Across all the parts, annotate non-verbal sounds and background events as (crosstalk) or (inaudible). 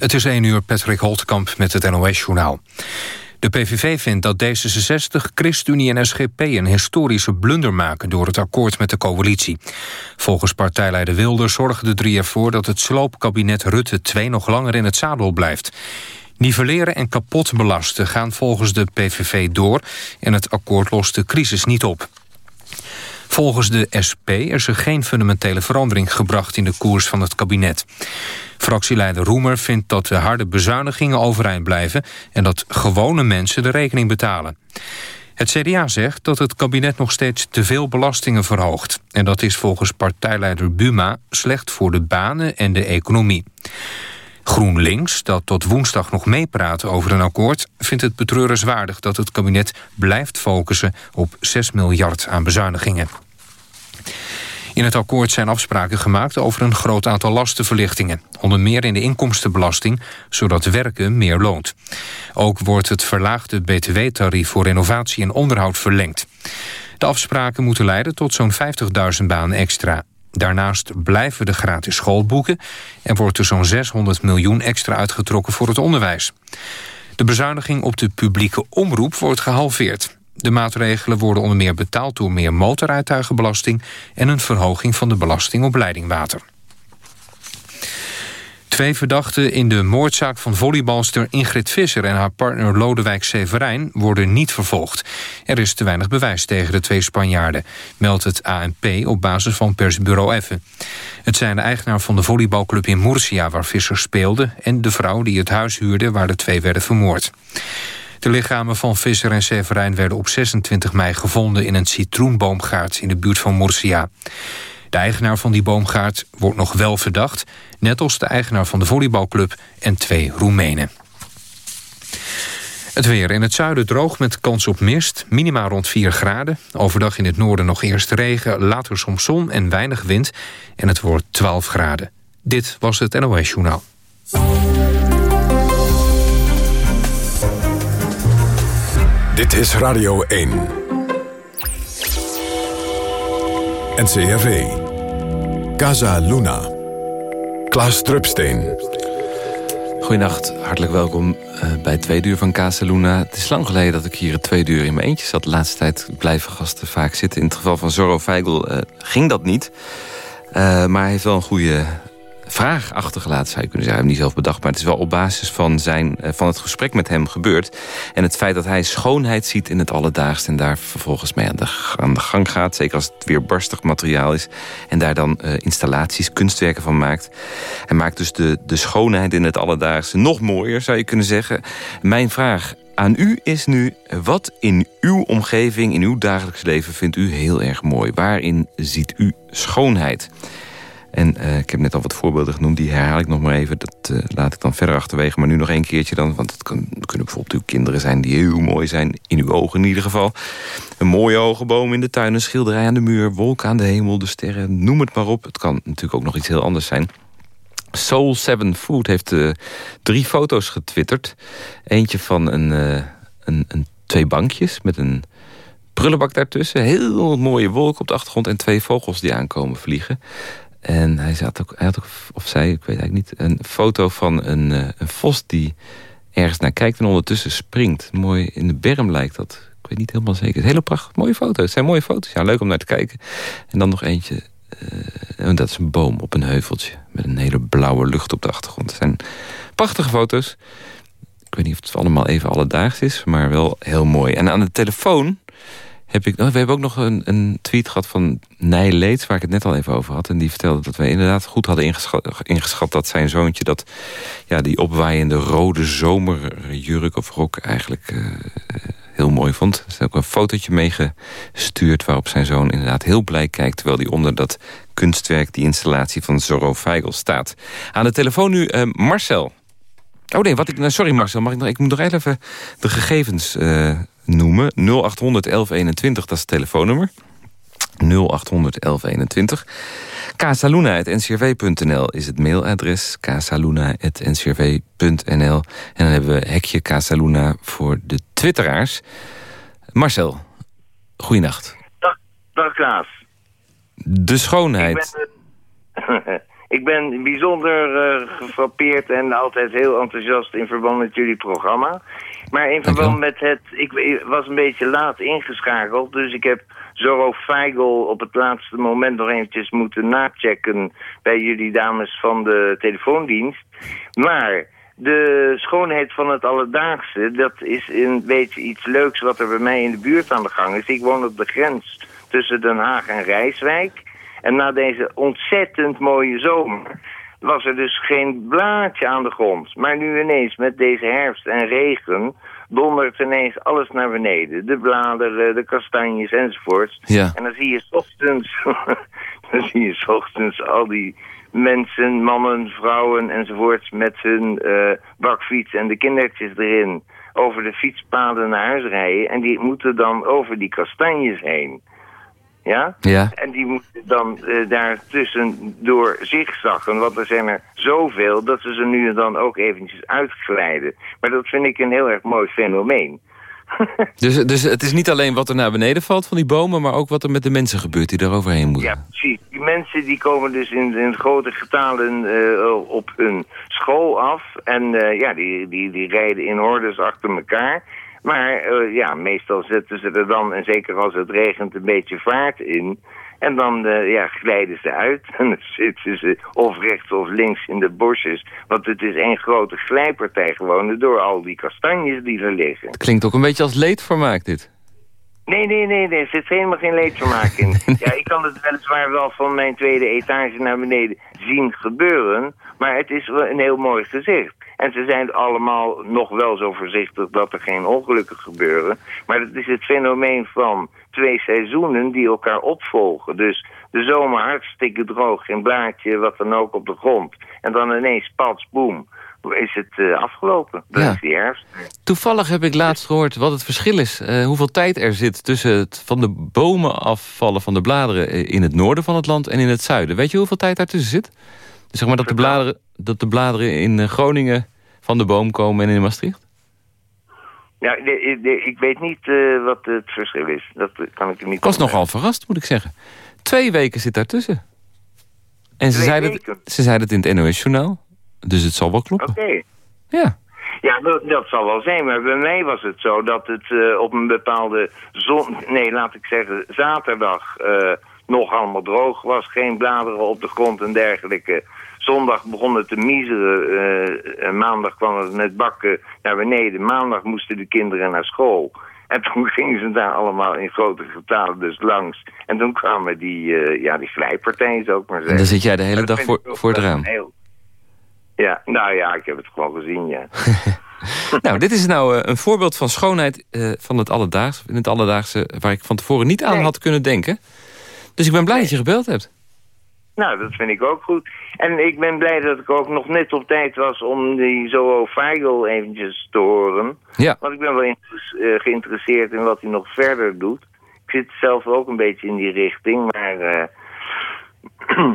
Het is 1 uur, Patrick Holtkamp met het NOS-journaal. De PVV vindt dat D66, ChristenUnie en SGP een historische blunder maken door het akkoord met de coalitie. Volgens partijleider Wilder zorgen de drie ervoor dat het sloopkabinet Rutte 2 nog langer in het zadel blijft. Nivelleren en kapot belasten gaan volgens de PVV door en het akkoord lost de crisis niet op. Volgens de SP is er geen fundamentele verandering gebracht in de koers van het kabinet. Fractieleider Roemer vindt dat de harde bezuinigingen overeind blijven... en dat gewone mensen de rekening betalen. Het CDA zegt dat het kabinet nog steeds te veel belastingen verhoogt. En dat is volgens partijleider Buma slecht voor de banen en de economie. GroenLinks, dat tot woensdag nog meepraat over een akkoord... vindt het betreurenswaardig dat het kabinet blijft focussen... op 6 miljard aan bezuinigingen. In het akkoord zijn afspraken gemaakt over een groot aantal lastenverlichtingen. Onder meer in de inkomstenbelasting, zodat werken meer loont. Ook wordt het verlaagde btw-tarief voor renovatie en onderhoud verlengd. De afspraken moeten leiden tot zo'n 50.000 banen extra. Daarnaast blijven de gratis schoolboeken... en wordt er zo'n 600 miljoen extra uitgetrokken voor het onderwijs. De bezuiniging op de publieke omroep wordt gehalveerd. De maatregelen worden onder meer betaald door meer motorrijtuigenbelasting... en een verhoging van de belasting op leidingwater. Twee verdachten in de moordzaak van volleybalster Ingrid Visser... en haar partner Lodewijk Severijn worden niet vervolgd. Er is te weinig bewijs tegen de twee Spanjaarden... meldt het ANP op basis van persbureau Effen. Het zijn de eigenaar van de volleybalclub in Murcia... waar Visser speelde... en de vrouw die het huis huurde waar de twee werden vermoord. De lichamen van Visser en Severijn werden op 26 mei gevonden... in een citroenboomgaard in de buurt van Murcia. De eigenaar van die boomgaard wordt nog wel verdacht... net als de eigenaar van de volleybalclub en twee Roemenen. Het weer in het zuiden droog met kans op mist. Minima rond 4 graden. Overdag in het noorden nog eerst regen, later soms zon en weinig wind. En het wordt 12 graden. Dit was het NOS Journaal. Dit is Radio 1. NCRV. Casa Luna. Klaas Drupsteen. Goedenacht, hartelijk welkom uh, bij het uur van Casa Luna. Het is lang geleden dat ik hier het uur in mijn eentje zat. De laatste tijd blijven gasten vaak zitten. In het geval van Zorro Feigl uh, ging dat niet. Uh, maar hij heeft wel een goede vraag achtergelaten, zou je kunnen zeggen. Hij heeft niet zelf bedacht, maar het is wel op basis van, zijn, eh, van het gesprek met hem gebeurd. En het feit dat hij schoonheid ziet in het alledaagse... en daar vervolgens mee aan de, aan de gang gaat. Zeker als het weer barstig materiaal is. En daar dan uh, installaties, kunstwerken van maakt. Hij maakt dus de, de schoonheid in het alledaagse nog mooier, zou je kunnen zeggen. Mijn vraag aan u is nu... wat in uw omgeving, in uw dagelijks leven vindt u heel erg mooi? Waarin ziet u schoonheid? En uh, ik heb net al wat voorbeelden genoemd, die herhaal ik nog maar even. Dat uh, laat ik dan verder achterwege, maar nu nog één keertje dan. Want het kunnen bijvoorbeeld uw kinderen zijn die heel mooi zijn. In uw ogen in ieder geval. Een mooie ogenboom in de tuin, een schilderij aan de muur... wolken aan de hemel, de sterren, noem het maar op. Het kan natuurlijk ook nog iets heel anders zijn. Soul 7 Food heeft uh, drie foto's getwitterd. Eentje van een, een, een, twee bankjes met een prullenbak daartussen. Heel mooie wolken op de achtergrond en twee vogels die aankomen vliegen. En hij, zat ook, hij had ook, of zij, ik weet eigenlijk niet... een foto van een, uh, een vos die ergens naar kijkt en ondertussen springt. Mooi in de berm lijkt dat. Ik weet niet helemaal zeker. Het hele prachtig, mooie foto's. Het zijn mooie foto's. Ja, leuk om naar te kijken. En dan nog eentje. Uh, dat is een boom op een heuveltje. Met een hele blauwe lucht op de achtergrond. Het zijn prachtige foto's. Ik weet niet of het allemaal even alledaags is. Maar wel heel mooi. En aan de telefoon heb ik, we hebben ook nog een, een tweet gehad van Nij Leeds, waar ik het net al even over had. En die vertelde dat we inderdaad goed hadden ingeschat, ingeschat dat zijn zoontje... dat ja, die opwaaiende rode zomerjurk of rok eigenlijk uh, heel mooi vond. Er is ook een fotootje meegestuurd waarop zijn zoon inderdaad heel blij kijkt... terwijl hij onder dat kunstwerk, die installatie van Zorro Feigl staat. Aan de telefoon nu uh, Marcel. Oh nee, wat ik, nou, sorry Marcel, mag ik, nog, ik moet nog even de gegevens uh, noemen. 0800 1121, dat is het telefoonnummer. 0800 1121. Casaluna.ncrv.nl is het mailadres. Casaluna.ncrv.nl En dan hebben we hekje Casaluna voor de twitteraars. Marcel, goeienacht. Dag, dag Klaas. De schoonheid. Ik ben, (laughs) Ik ben bijzonder uh, gefrappeerd en altijd heel enthousiast in verband met jullie programma. Maar in verband met het... Ik was een beetje laat ingeschakeld, dus ik heb Zorro Feigl op het laatste moment nog eventjes moeten nachecken bij jullie dames van de telefoondienst. Maar de schoonheid van het alledaagse, dat is een beetje iets leuks wat er bij mij in de buurt aan de gang is. Ik woon op de grens tussen Den Haag en Rijswijk. En na deze ontzettend mooie zomer was er dus geen blaadje aan de grond. Maar nu ineens met deze herfst en regen dondert ineens alles naar beneden. De bladeren, de kastanjes enzovoorts. Ja. En dan zie je ochtends, (laughs) dan zie je ochtends al die mensen, mannen, vrouwen enzovoorts met hun uh, bakfiets en de kindertjes erin over de fietspaden naar huis rijden. En die moeten dan over die kastanjes heen. Ja? ja. En die moeten dan uh, daartussen door zigzaggen, want er zijn er zoveel dat ze ze nu en dan ook eventjes uitglijden. Maar dat vind ik een heel erg mooi fenomeen. (laughs) dus, dus het is niet alleen wat er naar beneden valt van die bomen... maar ook wat er met de mensen gebeurt die er overheen moeten. Ja, precies. Die mensen die komen dus in, in grote getalen uh, op hun school af. En uh, ja, die, die, die rijden in hordes achter elkaar. Maar uh, ja, meestal zetten ze er dan, en zeker als het regent, een beetje vaart in. En dan uh, ja, glijden ze uit. (laughs) En dan zitten ze of rechts of links in de bosjes. Want het is één grote glijpartij gewoon door al die kastanjes die er liggen. Het klinkt ook een beetje als leedvermaak dit. Nee, nee, nee, nee, er zit helemaal geen leedvermaak in. (laughs) Ja, ik kan het weliswaar wel van mijn tweede etage naar beneden zien gebeuren. Maar het is een heel mooi gezicht. En ze zijn allemaal nog wel zo voorzichtig dat er geen ongelukken gebeuren. Maar het is het fenomeen van twee seizoenen die elkaar opvolgen. Dus de zomer hartstikke droog, geen blaadje, wat dan ook op de grond. En dan ineens, pats, boem, is het uh, afgelopen. Dat ja. is die herfst. Toevallig heb ik laatst gehoord wat het verschil is. Uh, hoeveel tijd er zit tussen het van de bomen afvallen van de bladeren... in het noorden van het land en in het zuiden. Weet je hoeveel tijd daartussen zit? Dus zeg maar dat de bladeren, dat de bladeren in eh, Groningen van de boom komen en in Maastricht? Ja, de, de, ik weet niet uh, wat het verschil is. Dat kan ik niet Ik was nogal verrast, moet ik zeggen. Twee weken zit daartussen. En ze zeiden, het, ze zeiden het in het NOS-journaal. Dus het zal wel kloppen. Oké. Ja. Ja, dat, dat, zal wel zijn. Maar bij mij was het zo dat het uh, op een bepaalde zon... Nee, laat ik zeggen, zaterdag uh, nog allemaal droog was. Geen bladeren op de grond en dergelijke. Zondag begon het te miseren. Uh, maandag kwam het met bakken naar beneden. Maandag moesten de kinderen naar school. En toen (laughs) gingen ze daar allemaal in grote getalen dus langs. En toen kwamen die, uh, ja, die zou ik maar zeggen. En dan zit jij de hele dag voor, voor het raam? Heel... Ja, nou ja, ik heb het gewoon gezien, ja. (laughs) nou, dit is nou uh, een voorbeeld van schoonheid uh, van het alledaagse, in het alledaagse... waar ik van tevoren niet aan nee. had kunnen denken. Dus ik ben blij nee. dat je gebeld hebt. Nou, dat vind ik ook goed. En ik ben blij dat ik ook nog net op tijd was om die Zoho Feigl eventjes te horen. Ja. Want ik ben wel uh, geïnteresseerd in wat hij nog verder doet. Ik zit zelf ook een beetje in die richting, maar uh,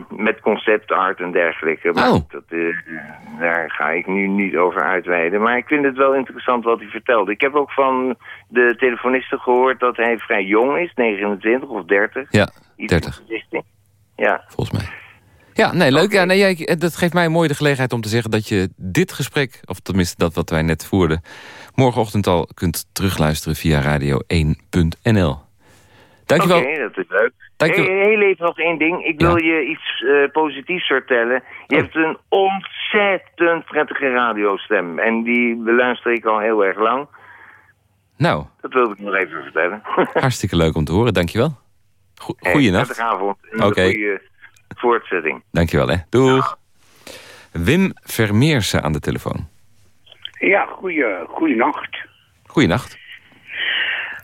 (clears throat) met conceptart en dergelijke. Maar oh. dat, uh, daar ga ik nu niet over uitweiden. Maar ik vind het wel interessant wat hij vertelde. Ik heb ook van de telefonisten gehoord dat hij vrij jong is, 29 of 30. Ja, 30. Ja. Volgens mij. Ja, nee, leuk. Okay. Ja, nee, jij, dat geeft mij mooi de gelegenheid om te zeggen dat je dit gesprek, of tenminste dat wat wij net voerden, morgenochtend al kunt terugluisteren via radio1.nl. Dankjewel. Oké, okay, dat is leuk. Dankjewel. Hey, heel even nog één ding. Ik wil ja. je iets uh, positiefs vertellen. Je oh. hebt een ontzettend prettige radiostem. En die beluister ik al heel erg lang. Nou. Dat wilde ik nog even vertellen. (laughs) Hartstikke leuk om te horen, dankjewel. Go Goeienacht. Avond. Oké. Okay. Goeie voortzetting. Dankjewel, hè. Doeg. Ja. Wim Vermeersen aan de telefoon. Ja, goeie, goeienacht. Goeienacht.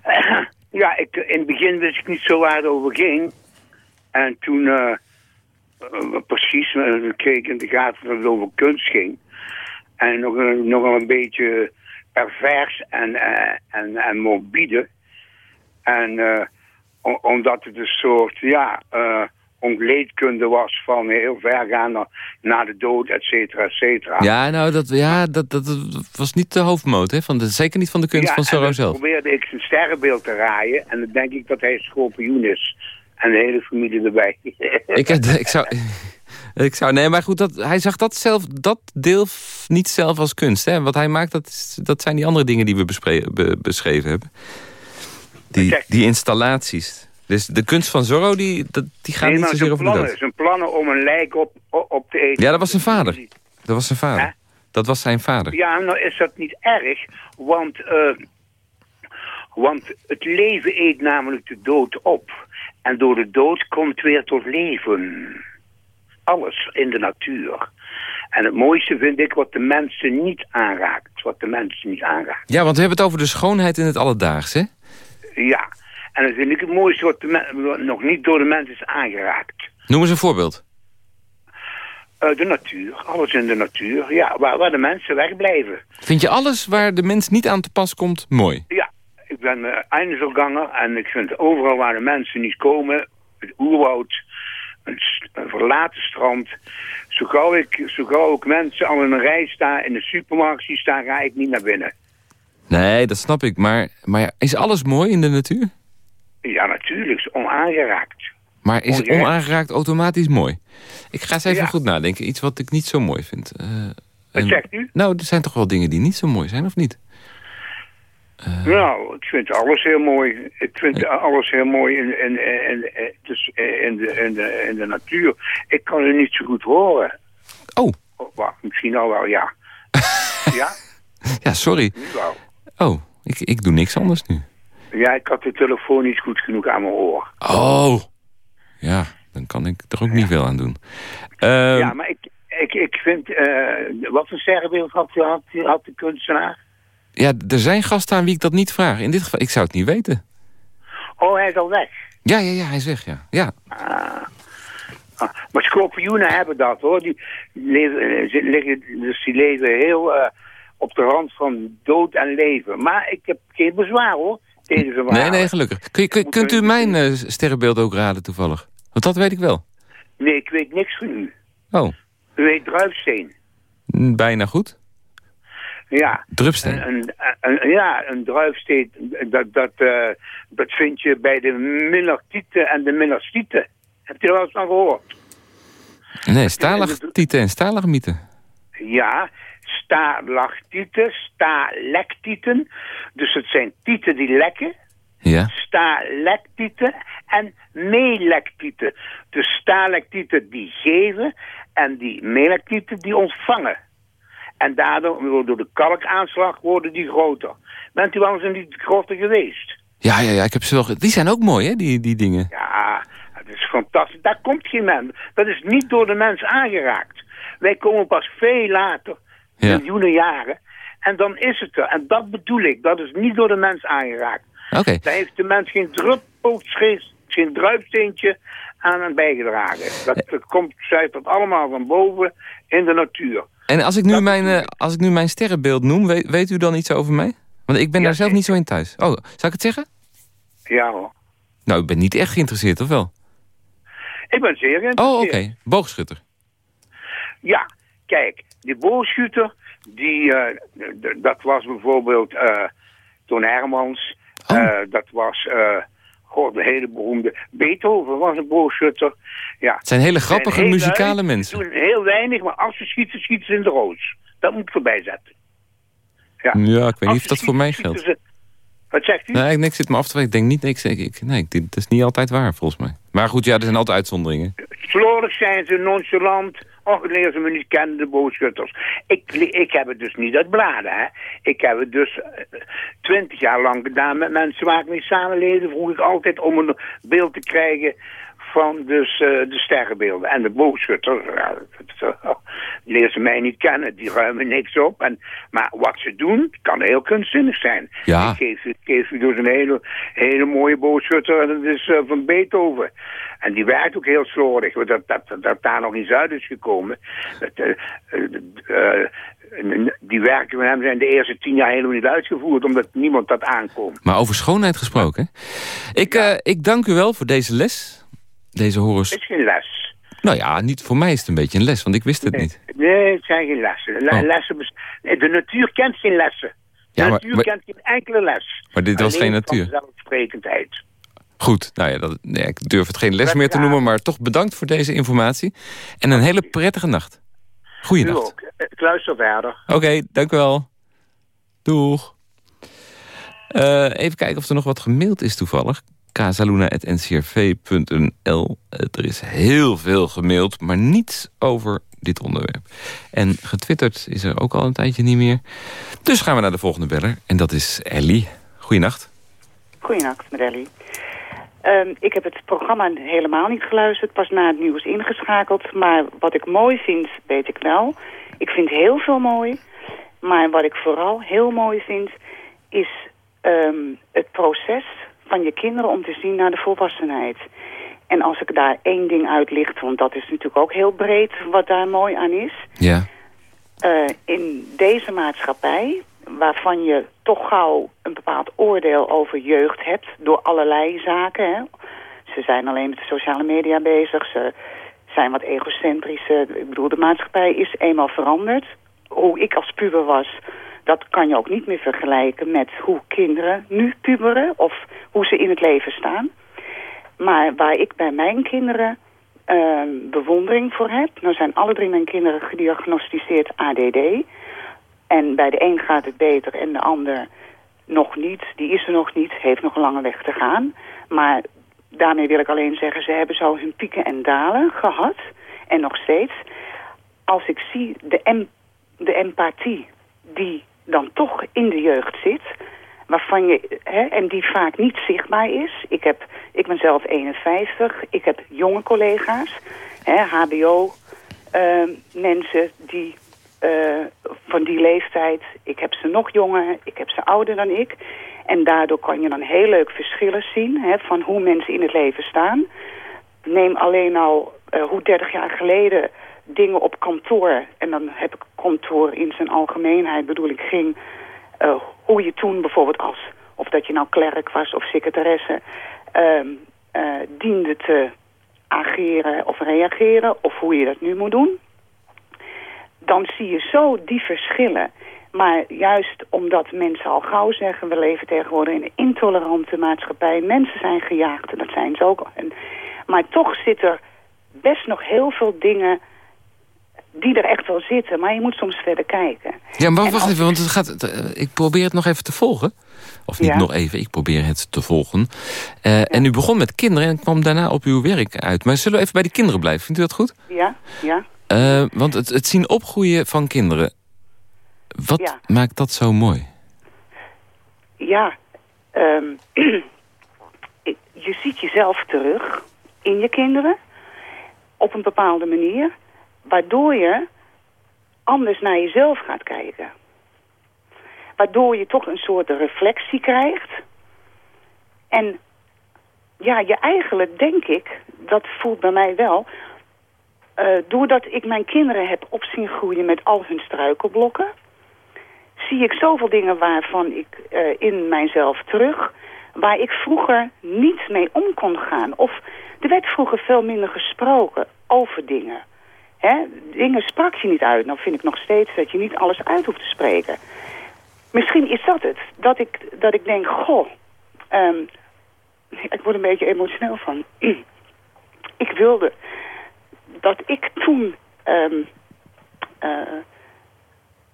Uh, ja, ik, in het begin wist ik niet zo waar het over ging. En toen, uh, uh, precies, kreeg ik in de gaten dat het over kunst ging. En nog, nog een beetje pervers en, en, en morbide. En omdat het een soort, ja, uh, ontleedkunde was van heel ver gaan naar, de dood, et cetera, et cetera. Ja, nou, dat, ja, dat, dat, dat was niet de hoofdmoot, hè? Van de, zeker niet van de kunst ja, van Soro zelf. probeerde ik zijn sterrenbeeld te raaien en dan denk ik dat hij schorpioen is. En de hele familie erbij. (laughs) ik, ik zou... Ik zou, nee, maar goed, dat, hij zag dat, zelf, dat deel niet zelf als kunst. Hè? Wat hij maakt, dat, dat zijn die andere dingen die we be, beschreven hebben. Die, die installaties. Dus de kunst van Zorro, die, die gaat niet zozeer over plannen, Zijn plannen om een lijk op, op te eten. Ja, dat was zijn vader. Dat was zijn vader. Dat was zijn vader. Ja, nou is dat niet erg, want, uh, want het leven eet namelijk de dood op. En door de dood komt weer tot leven. Alles in de natuur. En het mooiste vind ik wat de mensen niet aanraakt. Wat de mensen niet aanraakt. Ja, want we hebben het over de schoonheid in het alledaags, hè? Ja, en dat vind ik het mooiste wat, de nog niet door de mens is aangeraakt. Noem eens een voorbeeld. Uh, de natuur, alles in de natuur. Ja, waar, waar de mensen wegblijven. Vind je alles waar de mens niet aan te pas komt mooi? Ja, ik ben uh, Einzelganger en ik vind overal waar de mensen niet komen, het oerwoud, een, een verlaten strand. Zo gauw, ik, zo gauw ik mensen al in een rij staan, in de supermarkt zie staan, ga ik niet naar binnen. Nee, dat snap ik. Maar, maar is alles mooi in de natuur? Ja, natuurlijk. Is onaangeraakt. Maar is onaangeraakt automatisch mooi? Ik ga eens even goed nadenken. Iets wat ik niet zo mooi vind. Uh, wat zegt u? Nou, er zijn toch wel dingen die niet zo mooi zijn, of niet? Uh, nou, ik vind alles heel mooi. Ik vind alles heel mooi in, in, in, dus in, de, in, de, in de natuur. Ik kan het niet zo goed horen. Oh. oh misschien al wel, ja. (laughs) ja? Ja, sorry. Oh, ik, ik doe niks anders nu. Ja, ik had de telefoon niet goed genoeg aan mijn oor. Oh. Ja, dan kan ik er ook niet veel aan doen. Uh, ja, maar ik, ik, ik vind... Uh, wat voor sterrenbeeld had, had, had de kunstenaar? Ja, er zijn gasten aan wie ik dat niet vraag. In dit geval, ik zou het niet weten. Oh, hij is al weg? Ja, ja, ja, hij is weg, ja. ja. Ah. Ah. Maar schorpioenen hebben dat, hoor. Die leven, eh, liggen, dus die leven heel uh, op de rand van dood en leven. Maar ik heb geen bezwaar, hoor. Nee, nee, gelukkig. Kun, kun, kunt u mijn uh, sterrenbeeld ook raden toevallig? Want dat weet ik wel. Nee, ik weet niks van u. Oh. U weet druifsteen. Bijna goed. Ja. Drupsteen? Een, een, ja, een druifsteen, dat, dat, uh, dat vind je bij de Millartieten en de Millarstieten. Heb je er wel eens van gehoord? Nee, stalagtieten en. Ja, stalactieten, stalactieten. Dus het zijn tieten die lekken. Ja. En melactieten. Dus stalactieten die geven en die melactieten die ontvangen. En daardoor, door de kalkaanslag, worden die groter. Bent u wel eens in die groter geweest? Ja, ja, ja, ik heb ze wel... Die zijn ook mooi, hè, die, die dingen. Ja, dat is fantastisch. Daar komt geen mens. Dat is niet door de mens aangeraakt. Wij komen pas veel later miljoenen jaren. En dan is het er. En dat bedoel ik. Dat is niet door de mens aangeraakt. Oké. Daar heeft de mens geen druppel, geen druipsteentje aan bijgedragen. Dat, dat komt, dat allemaal van boven in de natuur. En als ik nu, mijn, uh, als ik nu mijn sterrenbeeld noem, weet, weet, u dan iets over mij? Want ik ben daar zelf niet zo in thuis. Oh, zou ik het zeggen? Ja hoor. Nou, ik ben niet echt geïnteresseerd, of wel? Ik ben zeer geïnteresseerd. Oh, oké. Boogschutter. Ja, kijk, die boogschutter, die, uh, dat was bijvoorbeeld uh, Toon Hermans. Oh. Uh, dat was God, de hele beroemde Beethoven was een boogschutter. Ja. Het zijn hele grappige muzikale mensen. Doen heel weinig, maar als ze schieten, schieten ze in de roos. Dat moet ik erbij zetten. Ja, ja ik weet niet of dat voor mij geldt. Ze... Wat zegt u? Nee, ik zit me af te weten. Ik denk niet, ik, ik, ik, nee, dat is niet altijd waar volgens mij. Maar goed, ja, er zijn altijd uitzonderingen. Slordig zijn ze, nonchalant. Och, leer ze me niet kennen, de boogschutters. Ik, ik heb het dus niet uit bladen, hè. Ik heb het dus eh, twintig jaar lang gedaan met mensen waar ik mee samenleefde. Vroeg ik altijd om een beeld te krijgen van dus, uh, de sterrenbeelden. En de boogschutters, ja, (laughs) leer ze mij niet kennen, die ruimen niks op. En, maar wat ze doen, kan heel kunstzinnig zijn. Ja. Ik geef, ik geef u dus een hele, hele mooie boogschutter, en dat is uh, van Beethoven. En die werkt ook heel slordig, dat, dat, dat, dat daar nog iets uit is gekomen. Dat, uh, die werken met hem zijn de eerste tien jaar helemaal niet uitgevoerd... omdat niemand dat aankomt. Maar over schoonheid gesproken. Ik, ja. ik dank u wel voor deze les. Deze horens... Het is geen les. Nou ja, niet, voor mij is het een beetje een les, want ik wist het niet. Nee, het zijn geen lessen. Oh. lessen de natuur kent geen lessen. De ja, natuur kent geen enkele les. Maar dit was geen natuur? zelfsprekendheid. Goed, nou ja, dat, nee, ik durf het geen les meer te noemen... maar toch bedankt voor deze informatie. En een hele prettige nacht. Goeienacht. Ik luister verder. Oké, dank u wel. Doeg. Uh, even kijken of er nog wat gemaild is toevallig. casaluna.ncrv.nl Er is heel veel gemaild, maar niets over dit onderwerp. En getwitterd is er ook al een tijdje niet meer. Dus gaan we naar de volgende beller. En dat is Ellie. Goeienacht. Goeienacht, met Ellie. Um, ik heb het programma helemaal niet geluisterd, pas na het nieuws ingeschakeld. Maar wat ik mooi vind, weet ik wel. Ik vind heel veel mooi. Maar wat ik vooral heel mooi vind, is um, het proces van je kinderen om te zien naar de volwassenheid. En als ik daar één ding uitlicht, want dat is natuurlijk ook heel breed wat daar mooi aan is. Ja. Uh, in deze maatschappij, waarvan je toch gauw een bepaald oordeel over jeugd hebt... door allerlei zaken. Hè. Ze zijn alleen met de sociale media bezig, ze zijn wat egocentrisch. Ik bedoel, de maatschappij is eenmaal veranderd. Hoe ik als puber was, dat kan je ook niet meer vergelijken met hoe kinderen nu puberen... of hoe ze in het leven staan. Maar waar ik bij mijn kinderen uh, bewondering voor heb... nou zijn alle drie mijn kinderen gediagnosticeerd ADD... En bij de een gaat het beter en de ander nog niet. Die is er nog niet, heeft nog een lange weg te gaan. Maar daarmee wil ik alleen zeggen, ze hebben zo hun pieken en dalen gehad. En nog steeds. Als ik zie de, em de empathie die dan toch in de jeugd zit... waarvan je, hè, en die vaak niet zichtbaar is. Ik, heb, ik ben zelf 51, ik heb jonge collega's, hbo-mensen... Ehm, die uh, van die leeftijd. Ik heb ze nog jonger, ik heb ze ouder dan ik. En daardoor kan je dan heel leuk verschillen zien hè, van hoe mensen in het leven staan. Neem alleen al uh, hoe 30 jaar geleden dingen op kantoor... en dan heb ik kantoor in zijn algemeenheid bedoel ik ging... Uh, hoe je toen bijvoorbeeld als, of dat je nou klerk was of secretaresse... Uh, diende te ageren of reageren of hoe je dat nu moet doen dan zie je zo die verschillen. Maar juist omdat mensen al gauw zeggen... we leven tegenwoordig in een intolerante maatschappij. Mensen zijn gejaagd, en dat zijn ze ook. En, maar toch zit er best nog heel veel dingen die er echt wel zitten. Maar je moet soms verder kijken. Ja, maar wacht even, want het gaat, ik probeer het nog even te volgen. Of niet nog even, ik probeer het te volgen. Uh, En u begon met kinderen en kwam daarna op uw werk uit. Maar zullen we even bij de kinderen blijven? Vindt u dat goed? Ja, ja. Uh, want het, het, zien opgroeien van kinderen, wat maakt dat zo mooi? Ja, (clears throat) um, je ziet jezelf terug in je kinderen op een bepaalde manier, waardoor je anders naar jezelf gaat kijken. Waardoor je toch een soort reflectie krijgt. En ja, je eigenlijk denk ik, dat voelt bij mij wel, uh, doordat ik mijn kinderen heb op zien groeien met al hun struikelblokken... zie ik zoveel dingen waarvan ik uh, in mijzelf terug... waar ik vroeger niet mee om kon gaan. Of er werd vroeger veel minder gesproken over dingen. Dingen sprak je niet uit. Nou vind ik nog steeds dat je niet alles uit hoeft te spreken. Misschien is dat het. Dat ik, dat ik denk, goh... Um, ik word een beetje emotioneel van. (clears throat) ik wilde dat ik toen um, uh,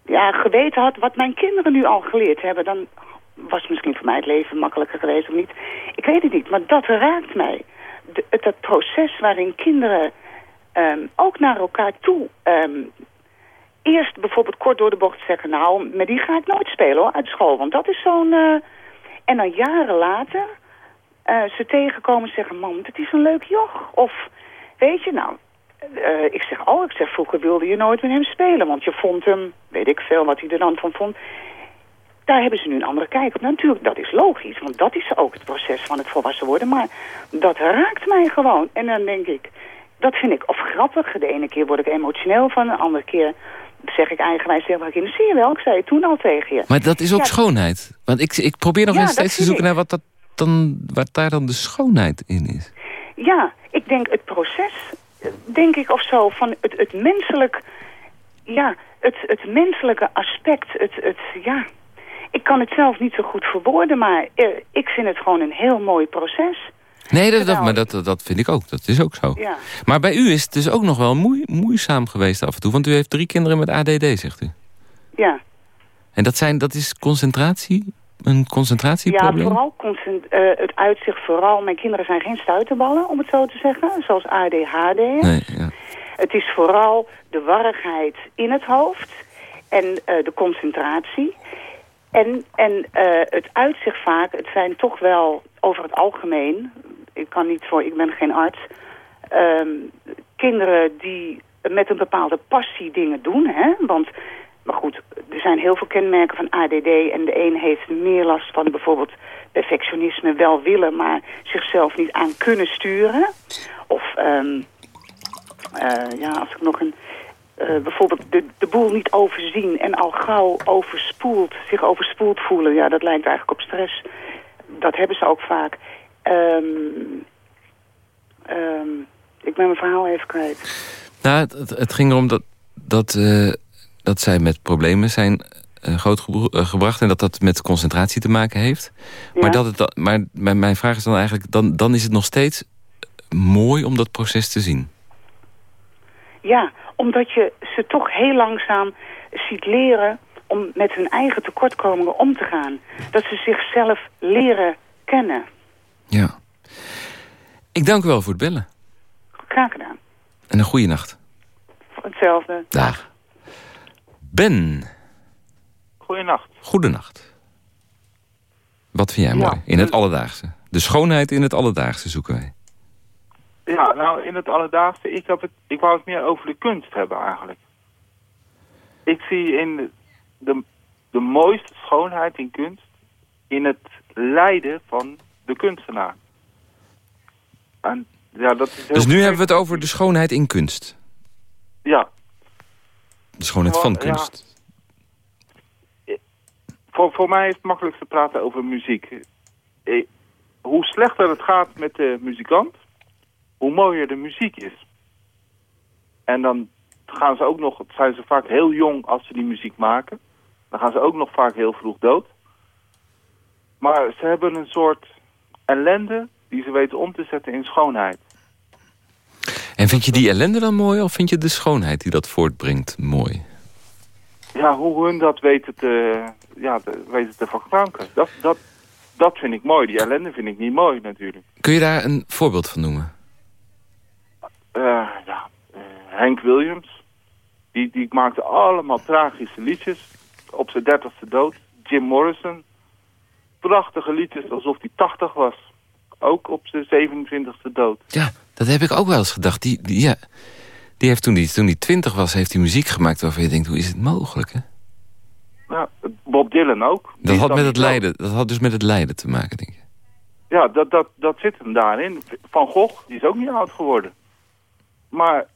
ja, geweten had wat mijn kinderen nu al geleerd hebben... dan was misschien voor mij het leven makkelijker geweest of niet. Ik weet het niet, maar dat raakt mij. Het, het proces waarin kinderen um, ook naar elkaar toe... Um, eerst bijvoorbeeld kort door de bocht zeggen... nou, met die ga ik nooit spelen hoor, uit school. Want dat is zo'n... Uh, en dan jaren later uh, ze tegenkomen en zeggen... mam, het is een leuk joch. Of, weet je, nou, uh, ik zeg, oh, ik zeg, vroeger wilde je nooit met hem spelen. Want je vond hem, weet ik veel wat hij er dan van vond. Daar hebben ze nu een andere kijk op. natuurlijk, dat is logisch, want dat is ook het proces van het volwassen worden. Maar dat raakt mij gewoon. En dan denk ik, dat vind ik of grappig. De ene keer word ik emotioneel van, de andere keer zeg ik eigenwijs tegen mijn kinderen. Zie je wel, ik zei het toen al tegen je. Maar dat is ook schoonheid. Want ik, ik probeer nog ja, steeds te zoeken naar wat, dat dan, wat daar dan de schoonheid in is. Ja, ik denk het proces denk ik of zo, van het, het menselijk, ja, het, het menselijke aspect, het, het, ja, ik kan het zelf niet zo goed verwoorden, maar eh, ik vind het gewoon een heel mooi proces. Nee, dat, dat, maar dat, dat vind ik ook. Dat is ook zo. Ja. Maar bij u is het dus ook nog wel moei, moeizaam geweest af en toe. Want u heeft drie kinderen met ADD, zegt u. Ja. En dat, zijn, dat is concentratie? Een concentratieprobleem? Ja, vooral uh, het uitzicht vooral... Mijn kinderen zijn geen stuiterballen, om het zo te zeggen. Zoals ADHD. Nee, ja. Het is vooral de warrigheid in het hoofd en uh, de concentratie. En, en uh, het uitzicht vaak, het zijn toch wel over het algemeen... Ik kan niet voor, ik ben geen arts... Um, kinderen die met een bepaalde passie dingen doen. Hè? Want, maar goed, er zijn heel veel kenmerken van ADD... en de een heeft meer last van bijvoorbeeld perfectionisme... wel willen, maar zichzelf niet aan kunnen sturen. Of... Um, uh, ja, als ik nog een... Uh, bijvoorbeeld de, de boel niet overzien en al gauw overspoeld, zich overspoeld voelen. Ja, dat lijkt eigenlijk op stress. Dat hebben ze ook vaak. Um, um, ik ben mijn verhaal even kwijt. Nou, het, het ging erom dat, dat, uh, dat zij met problemen zijn uh, grootgebracht... en dat dat met concentratie te maken heeft. Ja. Maar, dat het, maar mijn vraag is dan eigenlijk... Dan, dan is het nog steeds mooi om dat proces te zien. Ja, omdat je ze toch heel langzaam ziet leren om met hun eigen tekortkomingen om te gaan. Dat ze zichzelf leren kennen. Ja. Ik dank u wel voor het bellen. Graag gedaan. En een goede nacht. Hetzelfde. Dag. Ben. Goedenacht. Goedenacht. Wat vind jij ja. mooi? In het alledaagse. De schoonheid in het alledaagse zoeken wij. Ja, nou, in het alledaagse, ik, heb het, ik wou het meer over de kunst hebben eigenlijk. Ik zie in de, de, de mooiste schoonheid in kunst in het lijden van de kunstenaar. En, ja, dat is dus nu hebben we het over de schoonheid in kunst? Ja. De schoonheid van kunst? Ja. Voor, voor mij is het makkelijkst te praten over muziek. Hoe slechter het gaat met de muzikant hoe mooier de muziek is. En dan gaan ze ook nog, zijn ze vaak heel jong als ze die muziek maken. Dan gaan ze ook nog vaak heel vroeg dood. Maar ze hebben een soort ellende die ze weten om te zetten in schoonheid. En vind je die ellende dan mooi of vind je de schoonheid die dat voortbrengt mooi? Ja, hoe hun dat weten te, ja, weten te verklanken. Dat, dat, dat vind ik mooi. Die ellende vind ik niet mooi natuurlijk. Kun je daar een voorbeeld van noemen? Uh, ja, uh, Henk Williams. Die, die maakte allemaal tragische liedjes. Op zijn dertigste dood. Jim Morrison. Prachtige liedjes alsof hij 80 was. Ook op zijn 27ste dood. Ja, dat heb ik ook wel eens gedacht. Die, die, ja, die heeft toen hij toen die 20 was, heeft hij muziek gemaakt waarvan je denkt, hoe is het mogelijk, hè? Ja, Bob Dylan ook. Dat had, met het lijden, dat had dus met het lijden te maken, denk ik. Ja, dat, dat, dat zit hem daarin. Van Gogh, die is ook niet oud geworden. Maar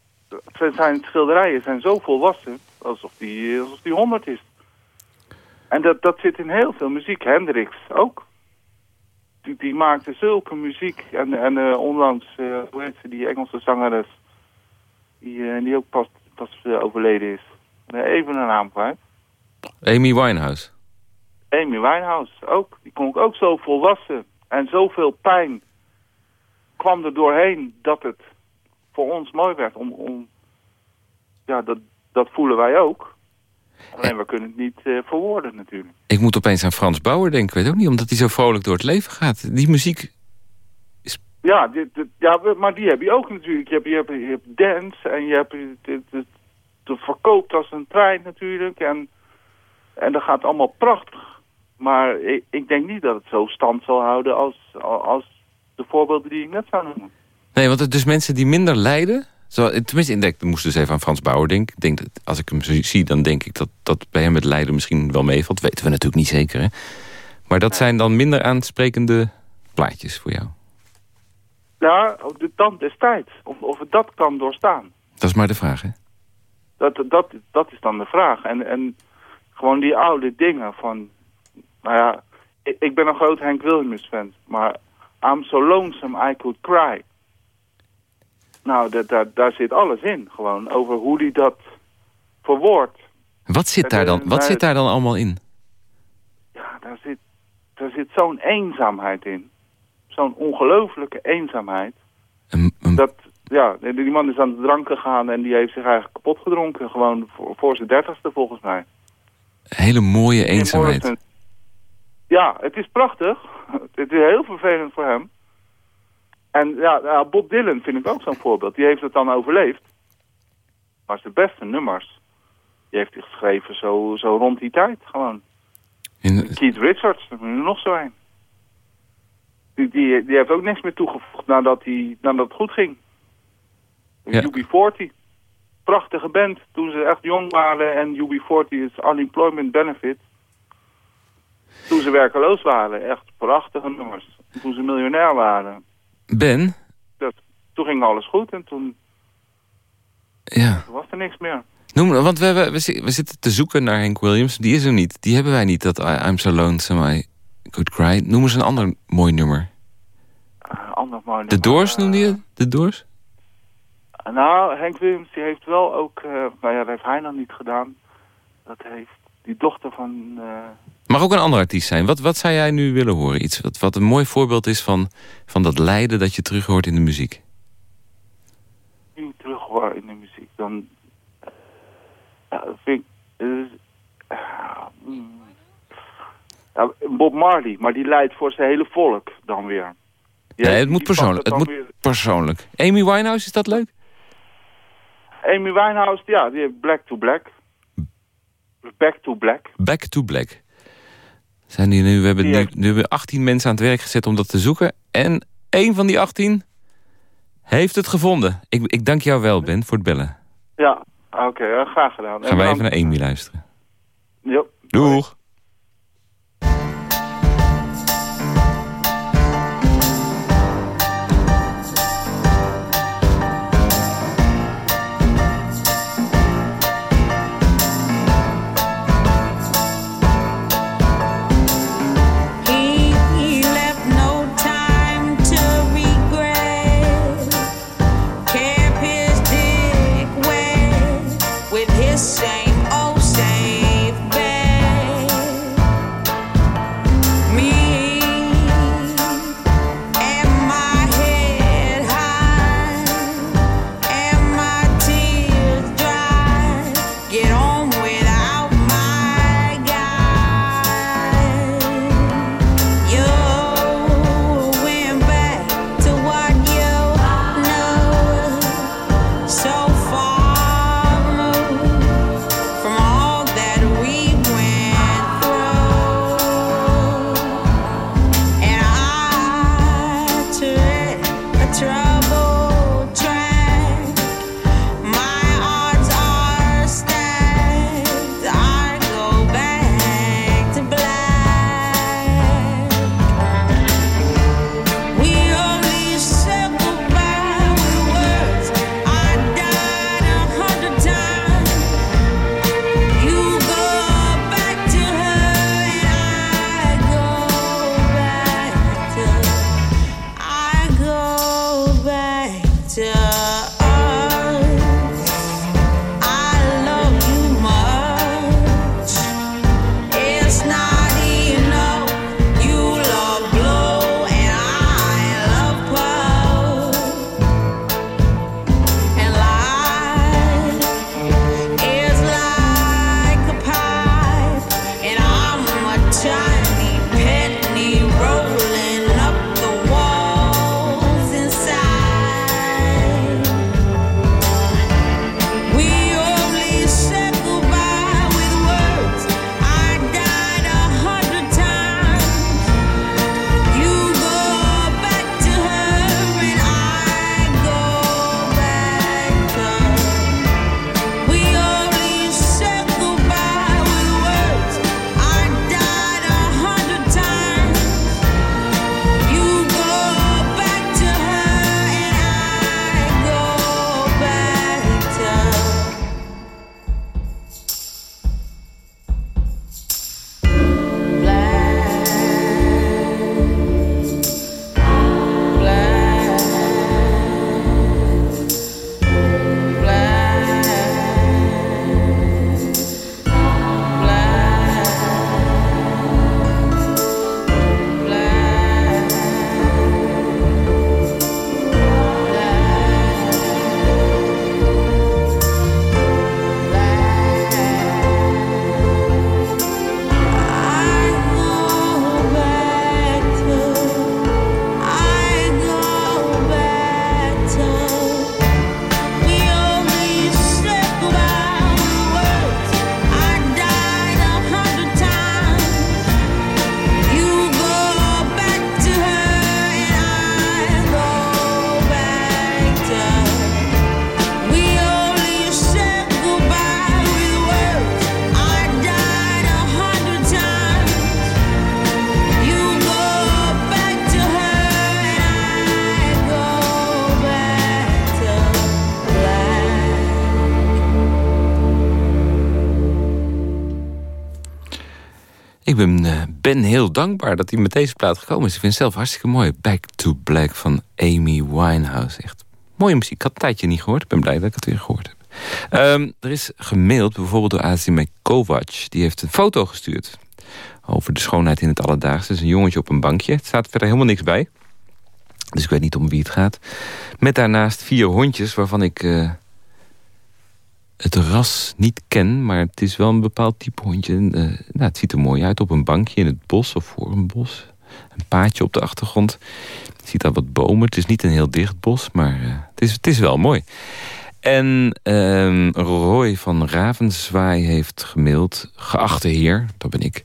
zijn schilderijen zijn zo volwassen alsof die, alsof die 100 is. En dat, dat zit in heel veel muziek. Hendrix ook. Die, die maakte zulke muziek. En, en uh, onlangs, uh, hoe heet ze, die Engelse zangeres. Die, uh, die ook pas, pas overleden is. even een naam kwijt. Amy Winehouse. Amy Winehouse ook. Die kon ook zo volwassen. En zoveel pijn kwam er doorheen dat het voor ons mooi werd. Om, om, ja, dat, dat voelen wij ook. Alleen we kunnen het niet uh, verwoorden natuurlijk. Ik moet opeens aan Frans Bauer denken. Ik weet ook niet, omdat hij zo vrolijk door het leven gaat. Die muziek is... Ja, dit, dit, ja maar die heb je ook natuurlijk. Je hebt, je hebt, je hebt dance en je hebt het verkoopt als een trein natuurlijk. En, en dat gaat allemaal prachtig. Maar ik, ik denk niet dat het zo stand zal houden als, als de voorbeelden die ik net zou noemen. Nee, want het dus mensen die minder lijden... Zo, tenminste, ik moest dus even aan Frans Bauer denken. Ik denk dat, als ik hem zie, dan denk ik dat, dat bij hem het lijden misschien wel meevalt. weten we natuurlijk niet zeker, hè? Maar dat zijn dan minder aansprekende plaatjes voor jou. Ja, de tand destijds. Of, of het dat kan doorstaan. Dat is maar de vraag, hè? Dat, dat, dat is dan de vraag. En, en gewoon die oude dingen van... Nou ja, ik, ik ben een groot Henk Williams fan. Maar I'm so lonesome I could cry. Nou, daar, daar zit alles in. Gewoon over hoe die dat verwoordt. Wat zit daar dan, wat zit daar dan allemaal in? Ja, daar zit, daar zit zo'n eenzaamheid in. zo'n ongelofelijke eenzaamheid. Dat, ja, die man is aan de drank gegaan en die heeft zich eigenlijk kapot gedronken. Gewoon voor, voor zijn dertigste volgens mij. Hele mooie eenzaamheid. Ja, het is prachtig. (laughs) Het is heel vervelend voor hem. En ja, Bob Dylan vind ik ook zo'n voorbeeld. Die heeft het dan overleefd. Maar zijn beste nummers, die heeft hij geschreven zo, zo rond die tijd gewoon. In... Keith Richards, nog zo een. Die, die, die heeft ook niks meer toegevoegd nadat, hij, nadat het goed ging. Ja. UB40. Prachtige band toen ze echt jong waren. En UB40 is Unemployment Benefit. Toen ze werkeloos waren. Echt prachtige nummers. Toen ze miljonair waren. Ben? Dat, toen ging alles goed en toen... Ja. Toen was er niks meer. Noem, want we, we, we, zitten te zoeken naar Hank Williams. Die is er niet. Die hebben wij niet, dat I'm So Lonesome I Could Cry. Noem eens een ander mooi nummer. Uh, ander mooi nummer. De Doors noemde je De Doors? nou, Hank Williams die heeft wel ook... Uh, nou ja, dat heeft hij nog niet gedaan. Dat heeft die dochter van... Mag ook een ander artiest zijn. Wat, wat zou jij nu willen horen? Iets wat, wat een mooi voorbeeld is van, van dat lijden dat je terug hoort in de muziek. Nu terug hoor in de muziek, dan... Ja, vind ik... ja, Bob Marley, maar die leidt voor zijn hele volk dan weer. nee, het moet persoonlijk. Het, moet persoonlijk. Amy Winehouse, is dat leuk? Amy Winehouse, ja, die heeft Black to Black. Back to Black. Back to Black. Zijn nu, we, hebben nu, nu hebben 18 mensen aan het werk gezet om dat te zoeken. En één van die 18 heeft het gevonden. Ik, ik dank jou wel, Ben, voor het bellen. Ja, oké, graag gedaan. Gaan wij even naar Amy luisteren. Doeg. Ben, heel dankbaar dat hij met deze plaat gekomen is. Ik vind het zelf hartstikke mooi. Back to Black van Amy Winehouse. Echt mooie muziek. Ik had tijdje niet gehoord. Ik ben blij dat ik het weer gehoord heb. Um, er is gemaild, bijvoorbeeld door Azime Kovac. Die heeft een foto gestuurd over de schoonheid in het alledaagse. Het is een jongetje op een bankje. Het staat verder helemaal niks bij. Dus ik weet niet om wie het gaat. Met daarnaast vier hondjes waarvan ik uh, het ras niet ken. Maar het is wel een bepaald type hondje. Uh, nou, het ziet er mooi uit op een bankje in het bos of voor een bos. Een paadje op de achtergrond. Je ziet daar wat bomen. Het is niet een heel dicht bos, maar uh, het, is, het is wel mooi. En uh, Roy van Ravenzwaai heeft gemaild... Geachte heer, dat ben ik...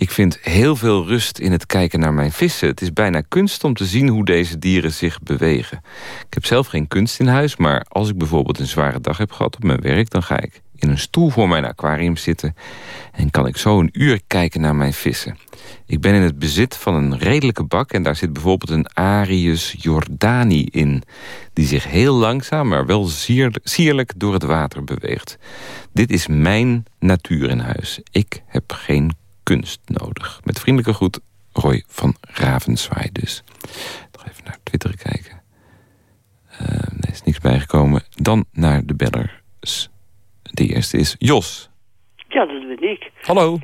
Ik vind heel veel rust in het kijken naar mijn vissen. Het is bijna kunst om te zien hoe deze dieren zich bewegen. Ik heb zelf geen kunst in huis, maar als ik bijvoorbeeld een zware dag heb gehad op mijn werk... dan ga ik in een stoel voor mijn aquarium zitten... en kan ik zo een uur kijken naar mijn vissen. Ik ben in het bezit van een redelijke bak... en daar zit bijvoorbeeld een Arius Jordani in... die zich heel langzaam, maar wel sierlijk door het water beweegt. Dit is mijn natuur in huis. Ik heb geen kunst nodig. Met vriendelijke groet, Roy van Ravenswaai dus. Nog even naar Twitter kijken. Uh, nee, is niks bijgekomen. Dan naar de bellers. De eerste is Jos. Ja, dat ben ik. Hallo.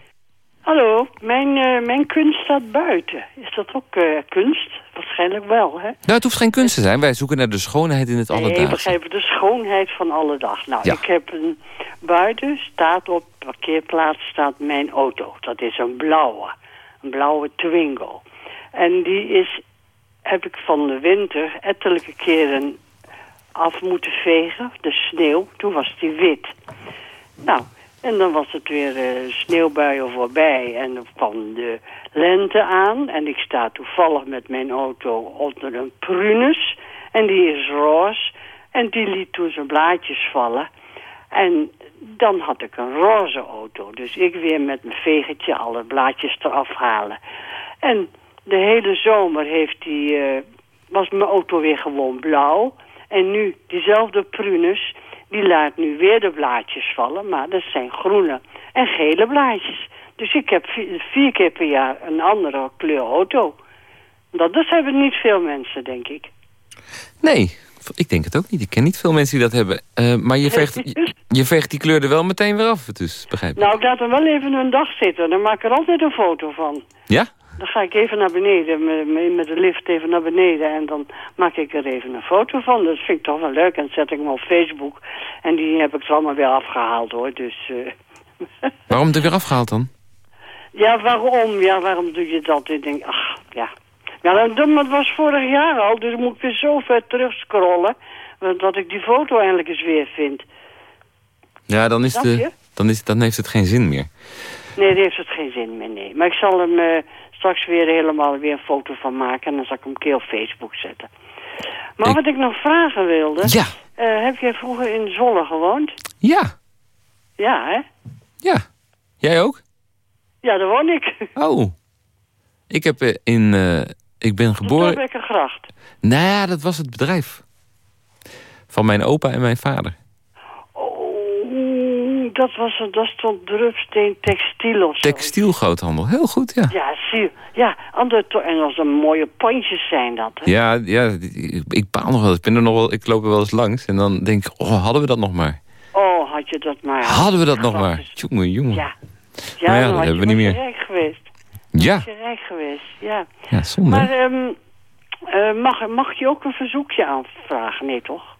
Hallo, mijn, uh, mijn kunst staat buiten. Is dat ook uh, kunst? Waarschijnlijk wel, hè? Nou, het hoeft geen kunst te zijn. Wij zoeken naar de schoonheid in het nee, alledaagse. Nee, begrijpen, de schoonheid van alle dag. Nou, ja. ik heb een... Buiten staat op parkeerplaats staat mijn auto. Dat is een blauwe. Een blauwe Twingo. En die is, heb ik van de winter ettelijke keren af moeten vegen. De sneeuw. Toen was die wit. Nou, en dan was het weer uh, sneeuwbuien voorbij en dan kwam de lente aan. En ik sta toevallig met mijn auto onder een prunus. En die is roze. En die liet toen zijn blaadjes vallen. En dan had ik een roze auto. Dus ik weer met mijn vegertje alle blaadjes eraf halen. En de hele zomer heeft die, uh, was mijn auto weer gewoon blauw. En nu diezelfde prunus die laat nu weer de blaadjes vallen, maar dat zijn groene en gele blaadjes. Dus ik heb vier, keer per jaar een andere kleur auto. Dat dus hebben niet veel mensen, denk ik. Nee, ik denk het ook niet. Ik ken niet veel mensen die dat hebben. Uh, maar je veegt, je, je veegt die kleur er wel meteen weer af, dus begrijp ik. Nou, ik laat hem wel even een dag zitten. Dan maak ik er altijd een foto van. Ja? Dan ga ik even naar beneden, met de lift even naar beneden... en dan maak ik er even een foto van. Dat vind ik toch wel leuk. En dan zet ik hem op Facebook. En die heb ik er allemaal weer afgehaald, hoor. Dus, uh... (laughs) Waarom heb je weer afgehaald dan? Ja, waarom? Ja, waarom doe je dat? Ik denk, ach, ja. Ja, dat was vorig jaar al, dus moet ik weer zo ver terugscrollen... dat ik die foto eindelijk eens weer vind. Ja, dan, is de, dan, is, dan heeft het geen zin meer. Nee, dan heeft het geen zin meer, nee. Maar ik zal hem... Uh, straks weer helemaal weer een foto van maken. En dan zal ik hem een keer op Facebook zetten. Maar wat ik nog vragen wilde... Ja. Uh, heb jij vroeger in Zwolle gewoond? Ja. Ja, hè? Ja. Jij ook? Ja, daar woon ik. Oh. Ik heb uh, in... Uh, ik ben geboren... gracht. Nou ja, dat was het bedrijf. Van mijn opa en mijn vader dat, was, dat stond Drupsteen Textiel of zo. Textielgroothandel, heel goed, ja. Ja, zie Ja, andere en als een mooie pandjes zijn dat. Hè? Ja, ja ik, ik baal nog wel Ik, ben er nog wel, ik loop er wel eens langs en dan denk ik, oh, hadden we dat nog maar. Oh, had je dat maar. Hadden we dat nog maar. Jongen, jongen. Ja, ja, maar ja dat hebben we niet meer. rijk geweest. Ja. Je rijk geweest, ja. Ja, zonde. Maar um, uh, mag, mag je ook een verzoekje aanvragen? Nee, toch?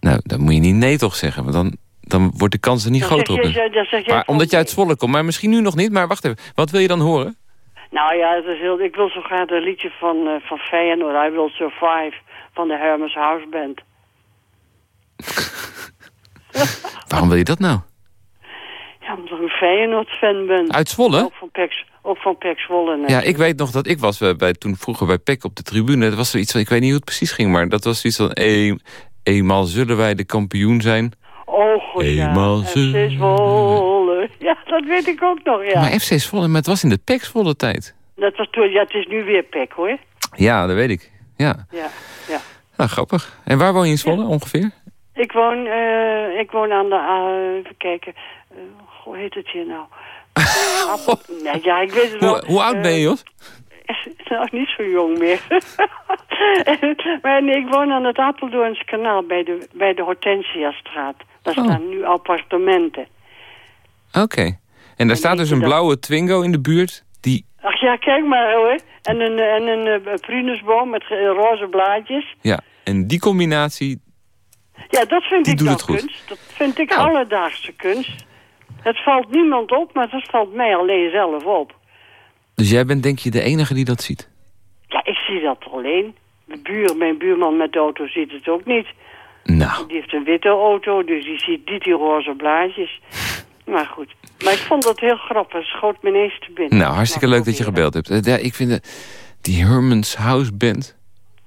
Nou, dan moet je niet nee toch zeggen, want dan dan wordt de kans er niet groter op. Je, maar omdat je uit Zwolle komt, maar misschien nu nog niet. Maar wacht even, wat wil je dan horen? Nou ja, het is heel, ik wil zo graag een liedje van, uh, van Feyenoord, I Will Survive, van de Hermes House Band. (laughs) Waarom wil je dat nou? Ja, omdat ik een Feyenoord-fan ben. Uit Zwolle? Ook van Pek, ook van Pek Zwolle. Ja, ik weet nog dat ik was eh, bij, toen vroeger bij Pek op de tribune. Dat was zoiets van, ik weet niet hoe het precies ging, maar dat was zoiets van... Eenmaal zullen wij de kampioen zijn... Oh, goed, Eenmaal FC Zwolle. (laughs) Ja, dat weet ik ook nog, ja. Maar FC Zwolle, maar het was in de PEC Zwolle tijd. Dat was toen, ja, het is nu weer PEC, hoor. Ja, dat weet ik. Ja. Ja, ja. Nou, grappig. En waar woon je in Zwolle ongeveer? Ik woon, uh, ik woon aan de, uh, even kijken, uh, hoe heet het hier nou? (laughs) Appel, nou, ja, ik weet het wel. Hoe, hoe oud ben je, Jos? (laughs) nou, niet zo jong meer. maar nee, ik woon aan het Apeldoorns kanaal bij de, bij de Hortensiastraat. Daar Oh. staan nu appartementen. Oké. En daar staat dus een dat- blauwe Twingo in de buurt. Die, Ach ja, kijk maar hoor. En een, en een eh, prunusboom met eh, roze blaadjes. ja, en die combinatie... Ja, dat vind ik goed. kunst. Dat vind ik Nou. alledaagse kunst. Het valt niemand op, maar dat valt mij alleen zelf op. Dus jij bent denk je de enige die dat ziet? Ja, ik zie dat alleen. De buur, mijn buurman met de auto ziet het ook niet. Nou, Die heeft een witte auto, dus die ziet niet die roze blaadjes. Maar goed. Maar ik vond dat heel grappig. Schoot me ineens te binnen. nou hartstikke Nou, leuk dat je gebeld hebt. Eh, ja, ik vind de, die Herman's House Band...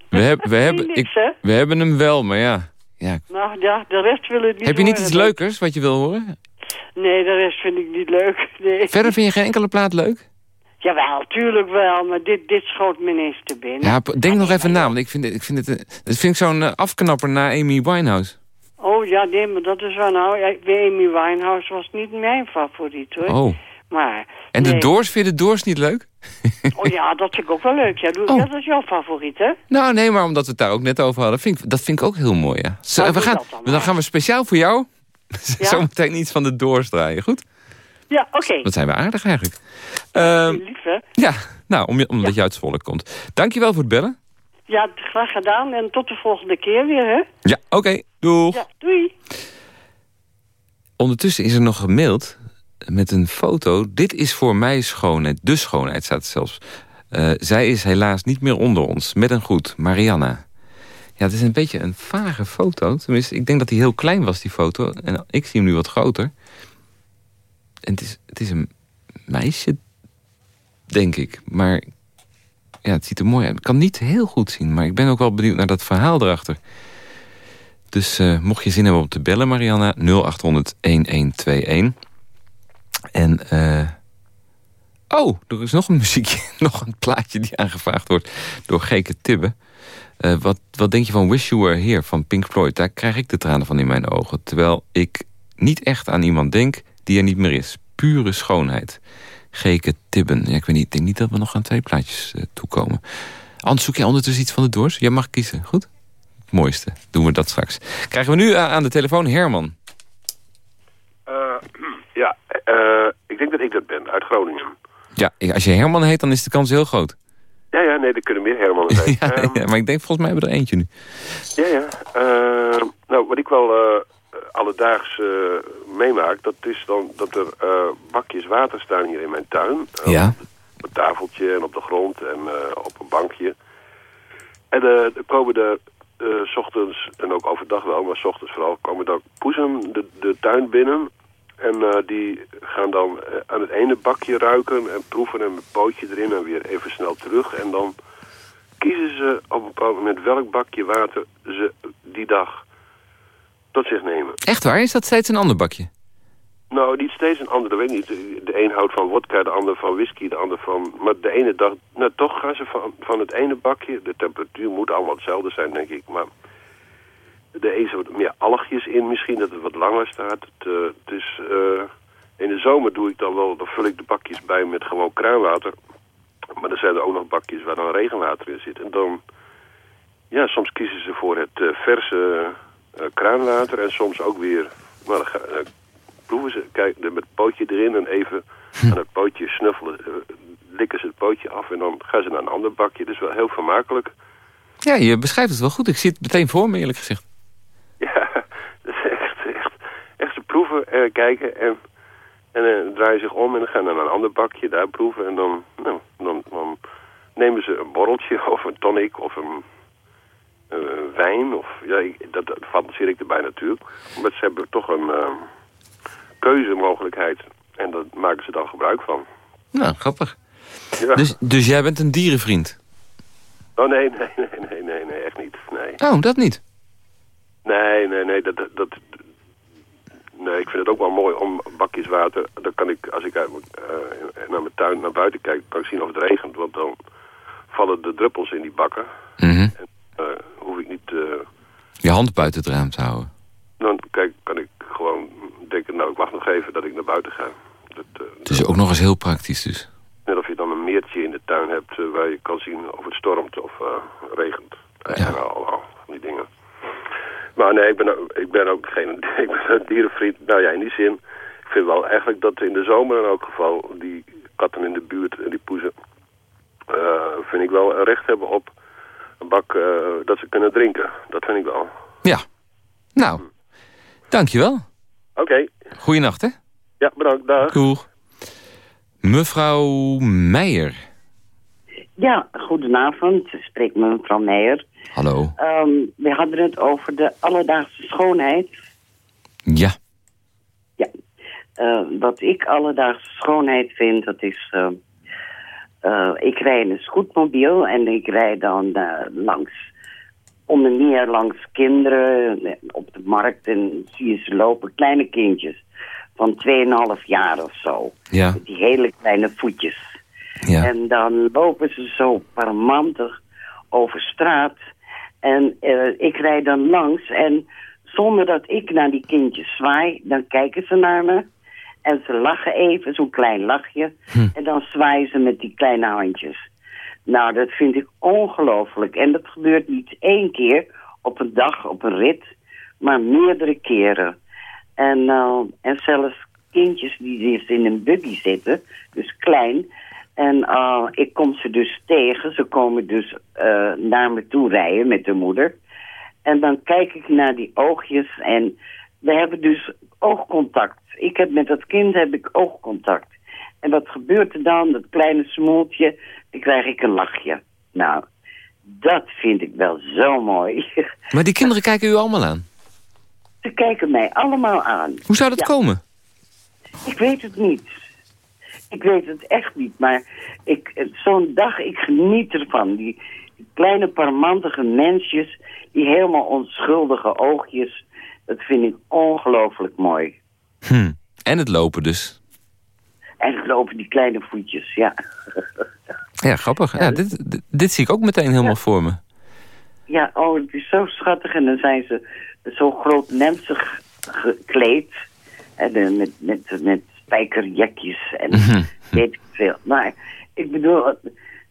We, heb, we, hebben, Niks, ik, hè? we hebben hem wel, maar ja. ja. Nou ja, de rest wil het niet Heb je niet horen. iets leukers wat je wil horen? Nee, de rest vind ik niet leuk. (laughs) Nee. Verder vind je geen enkele plaat leuk? Jawel, tuurlijk wel, maar dit, dit schoot te binnen. Ja, denk nog even na, want ik vind, ik vind het... eh, Dat vind ik zo'n eh, afknapper na Amy Winehouse. Oh ja, nee, maar dat is wel nou... ja, Amy Winehouse was niet mijn favoriet, hoor. Oh. Maar... En de. Doors, vind je de Doors niet leuk? (laughs) Oh ja, dat vind ik ook wel leuk. Ja, doe, Oh. ja, dat is jouw favoriet, hè? Nou, nee, maar omdat we het daar ook net over hadden. Vind ik, dat vind ik ook heel mooi, ja. Zo, Nou, we gaan, dan gaan we speciaal voor jou... (laughs) Ja? zometeen iets van de Doors draaien, goed? Ja, oké. Dat zijn we aardig eigenlijk. Ehm, Lief, hè? ja, nou, om je, omdat je uit Zwolle komt. Dankjewel voor het bellen. Ja, graag gedaan. En tot de volgende keer weer, hè? Ja, oké. Doeg. Ja, doei. Ondertussen is er nog gemaild met een foto. Dit is voor mij schoonheid. De schoonheid staat zelfs. Eh, zij is helaas niet meer onder ons. Met een groet, Marianna. Ja, het is een beetje een vage foto. Tenminste, ik denk dat hij heel klein was, die foto. En ik zie hem nu wat groter. En het is, het is een meisje, denk ik. Maar ja, het ziet er mooi uit. Ik kan niet heel goed zien, maar ik ben ook wel benieuwd naar dat verhaal erachter. Dus eh, mocht je zin hebben om te bellen, Marianna, 0800-1121. En, eh oh, er is nog een muziekje, (laughs) nog een plaatje die aangevraagd wordt door Geke Tibbe. Eh, wat, wat denk je van Wish You Were Here van Pink Floyd? Daar krijg ik de tranen van in mijn ogen. Terwijl ik niet echt aan iemand denk die er niet meer is. Pure schoonheid. Geke Tibben. Ja, ik weet niet, ik denk niet dat we nog aan twee plaatjes eh, toekomen. Anders zoek jij ondertussen iets van de Doors? Jij mag kiezen, goed? Het mooiste. Doen we dat straks. Krijgen we nu eh, aan de telefoon Herman. Eh, (clears throat) ja, ik denk dat ik dat ben, uit Groningen. Ja, als je Herman heet, dan is de kans heel groot. Ja, ja, nee, er kunnen meer Hermannen (laughs) zijn. ja, Ehm, ja, maar ik denk, volgens mij hebben we er eentje nu. ja, ja. Nou, wat ik wel alledaags eh, meemaak, dat is dan dat er eh, bakjes water staan hier in mijn tuin. Eh, Ja. Op een tafeltje en op de grond en op een bankje. En er komen er s ochtends, en ook overdag wel, maar s ochtends vooral, komen dan poezen de, de tuin binnen. En die gaan dan aan het ene bakje ruiken en proeven en een pootje erin en weer even snel terug. En dan kiezen ze op een bepaald moment welk bakje water ze die dag tot zich nemen. Echt waar? Is dat steeds een ander bakje? Nou, niet steeds een ander, dat weet ik niet. De een houdt van wodka, de ander van whisky, de ander van... Maar de ene dag, nou toch gaan ze van, van het ene bakje... De temperatuur moet allemaal hetzelfde zijn, denk ik. Maar de een wat meer algjes in misschien, dat het wat langer staat. Het, eh, het is, eh, in de zomer doe ik dan wel, dan vul ik de bakjes bij met gewoon kraanwater. Maar er zijn er ook nog bakjes waar dan regenwater in zit. En dan, ja, soms kiezen ze voor het eh, verse kraanwater en soms ook weer... Nou, dan eh, proeven ze, kijken met het pootje erin en even aan het pootje snuffelen. eh, likken ze het pootje af en dan gaan ze naar een ander bakje. Dus wel heel vermakelijk. Ja, je beschrijft het wel goed. Ik zie het meteen voor me, eerlijk gezegd. (laughs) Ja, dat is echt, echt, echt ze proeven en kijken en, en eh, draaien zich om en dan gaan naar een ander bakje daar proeven. En dan, nou, dan, dan nemen ze een borreltje (laughs) of een tonic of een eh, wijn. Of, ja, ik, dat, dat fantaseer ik erbij natuurlijk. Maar ze hebben toch een eh, keuzemogelijkheid en daar maken ze dan gebruik van. Nou, grappig. Ja. Dus, dus jij bent een dierenvriend? Oh nee, nee, nee, nee, nee, nee, echt niet. Nee. Oh, dat niet? Nee, nee, nee, dat, dat, nee, ik vind het ook wel mooi om bakjes water. Dan kan ik, als ik uit, eh, naar mijn tuin naar buiten kijk, kan ik zien of het regent. Want dan vallen de druppels in die bakken. Mhm. Eh hoef ik niet, eh, Je hand buiten het raam te houden. dan kijk, kan ik gewoon denken, nou ik wacht nog even dat ik naar buiten ga. Dat, eh, Het is ook nog eens heel praktisch dus. Net of je dan een meertje in de tuin hebt waar je kan zien of het stormt of regent. Ja. En al, al die dingen. Maar nee, ik ben, ik ben ook geen (laughs) ik ben een dierenvriend. Nou ja, in die zin. Ik vind wel eigenlijk dat in de zomer in elk geval die katten in de buurt en die poezen... Uh, vind ik wel een recht hebben op bak uh, dat ze kunnen drinken. Dat vind ik wel. Ja. Nou, hm. dankjewel. Oké. Okay. Goeienacht, hè? Ja, bedankt. Dag. Doeg. Mevrouw Meijer. Ja, goedenavond. Spreek me mevrouw Meijer. Hallo. Um, we hadden het over de alledaagse schoonheid. Ja. Ja. Uh, wat ik alledaagse schoonheid vind, dat is... Uh, uh, ik rijd een scootmobiel en ik rijd dan langs... onder meer langs kinderen op de markt en zie je ze lopen, kleine kindjes van 2,5 jaar of zo. Ja. Met die hele kleine voetjes. Ja. En dan lopen ze zo parmantig over straat. En uh, ik rijd dan langs en zonder dat ik naar die kindjes zwaai, dan kijken ze naar me. En ze lachen even, zo'n klein lachje. Hm. En dan zwaaien ze met die kleine handjes. Nou, dat vind ik ongelooflijk. En dat gebeurt niet één keer op een dag, op een rit, maar meerdere keren. En, uh, en zelfs kindjes die dus in een buggy zitten, dus klein. En uh, ik kom ze dus tegen. Ze komen dus uh, naar me toe rijden met de moeder. En dan kijk ik naar die oogjes en we hebben dus oogcontact. Ik heb met dat kind heb ik oogcontact. En wat gebeurt er dan? Dat kleine smoeltje, dan krijg ik een lachje. Nou, dat vind ik wel zo mooi. (laughs) Maar die kinderen kijken u allemaal aan? Ze kijken mij allemaal aan. Hoe zou dat Ja. komen? Ik weet het niet. Ik weet het echt niet, maar ik, zo'n dag, ik geniet ervan. Die, die kleine parmantige mensjes, die helemaal onschuldige oogjes, dat vind ik ongelooflijk mooi. Hm. En het lopen dus. En het lopen die kleine voetjes, ja. (laughs) Ja, grappig. Ja, dit, dit, dit zie ik ook meteen helemaal voor me. Ja, oh, het is zo schattig. En dan zijn ze zo groot mensig gekleed. En eh, met, met, met spijkerjakjes en Mhm. weet ik veel. Maar ik bedoel,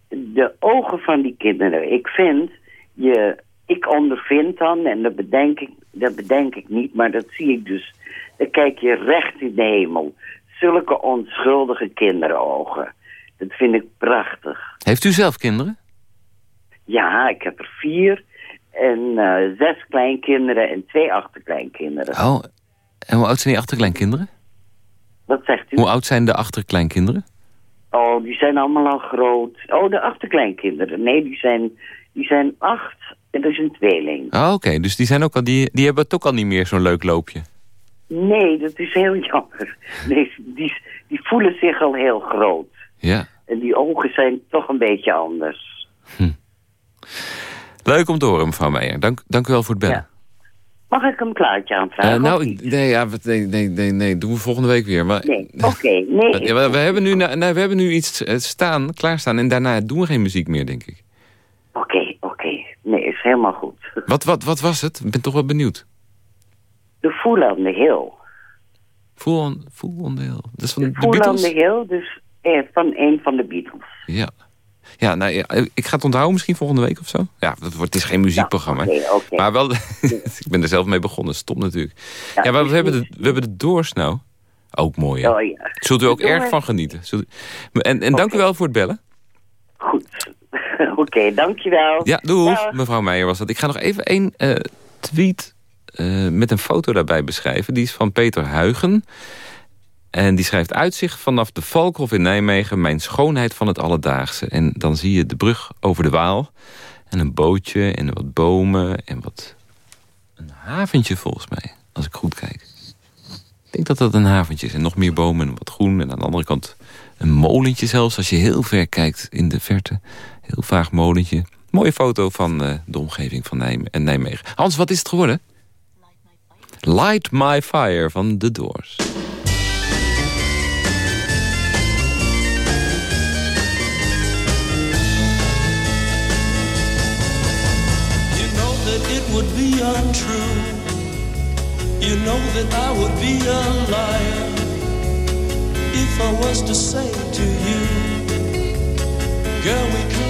de ogen van die kinderen. Ik vind, je, ik ondervind dan, en dat bedenk, ik, dat bedenk ik niet, maar dat zie ik dus. Dan kijk je recht in de hemel. Zulke onschuldige kinderogen. Dat vind ik prachtig. Heeft u zelf kinderen? Ja, ik heb er vier. En eh, zes kleinkinderen en twee achterkleinkinderen. Oh, en hoe oud zijn die achterkleinkinderen? Wat zegt u? Hoe oud zijn de achterkleinkinderen? Oh, die zijn allemaal al groot. Oh, de achterkleinkinderen. Nee, die zijn, die zijn acht dat is een tweeling. Oh, oké. Dus die, zijn ook al, die, die hebben het ook al niet meer zo'n leuk loopje. Nee, dat is heel (laughs) jammer. Nee, die, die voelen zich al heel groot. Ja. En die ogen zijn toch een beetje anders. Leuk om te horen, mevrouw Meijer. Dank, dank u wel voor het bellen. Mag ik een plaatje aanvragen? Eh, nou, nee, ja, nee, nee, nee, nee, doen we volgende week weer. Maar, Nee, oké. nee. (laughs) We, we hebben nu, nou, we hebben nu iets eh, staan, klaarstaan en daarna doen we geen muziek meer, denk ik. Oké, oké. Is helemaal goed. (laughs) Wat, wat, wat was het? Ik ben toch wel benieuwd. De Fool on the Hill. Full on, the hill. Dat is van de, Fool on the Hill, dus eh, van een van de Beatles. Ja. Ja, nou, ja, ik ga het onthouden misschien volgende week of zo. Ja, dat wordt, het is geen muziekprogramma. Maar wel, (laughs) ik ben er zelf mee begonnen. Stom natuurlijk. Ja, Ja, maar we, hebben de, we hebben de Doors nou. Ook mooi, hè? Oh ja. Zult u ook De erg van genieten. Zult u- En, en dank u wel voor het bellen. Goed. (laughs) Oké, dankjewel. Ja. Dag. Mevrouw Meijer was dat. Ik ga nog even één eh, tweet eh, met een foto daarbij beschrijven. Die is van Peter Huigen. En die schrijft uitzicht vanaf de Valkhof in Nijmegen... mijn schoonheid van het alledaagse. En dan zie je de brug over de Waal. En een bootje en wat bomen en wat... Een haventje volgens mij, als ik goed kijk. Ik denk dat dat een haventje is. En nog meer bomen en wat groen. En aan de andere kant een molentje zelfs. Als je heel ver kijkt in de verte. Heel vaag molentje. Mooie foto van eh, de omgeving van Nijme en Nijmegen. Hans, wat is het geworden? Light My Fire van The Doors. You know that it would be untrue. You know that I would be a liar if I was to say to you, girl, we couldn't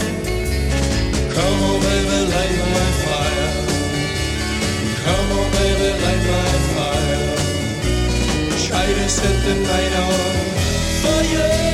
Set the night on fire.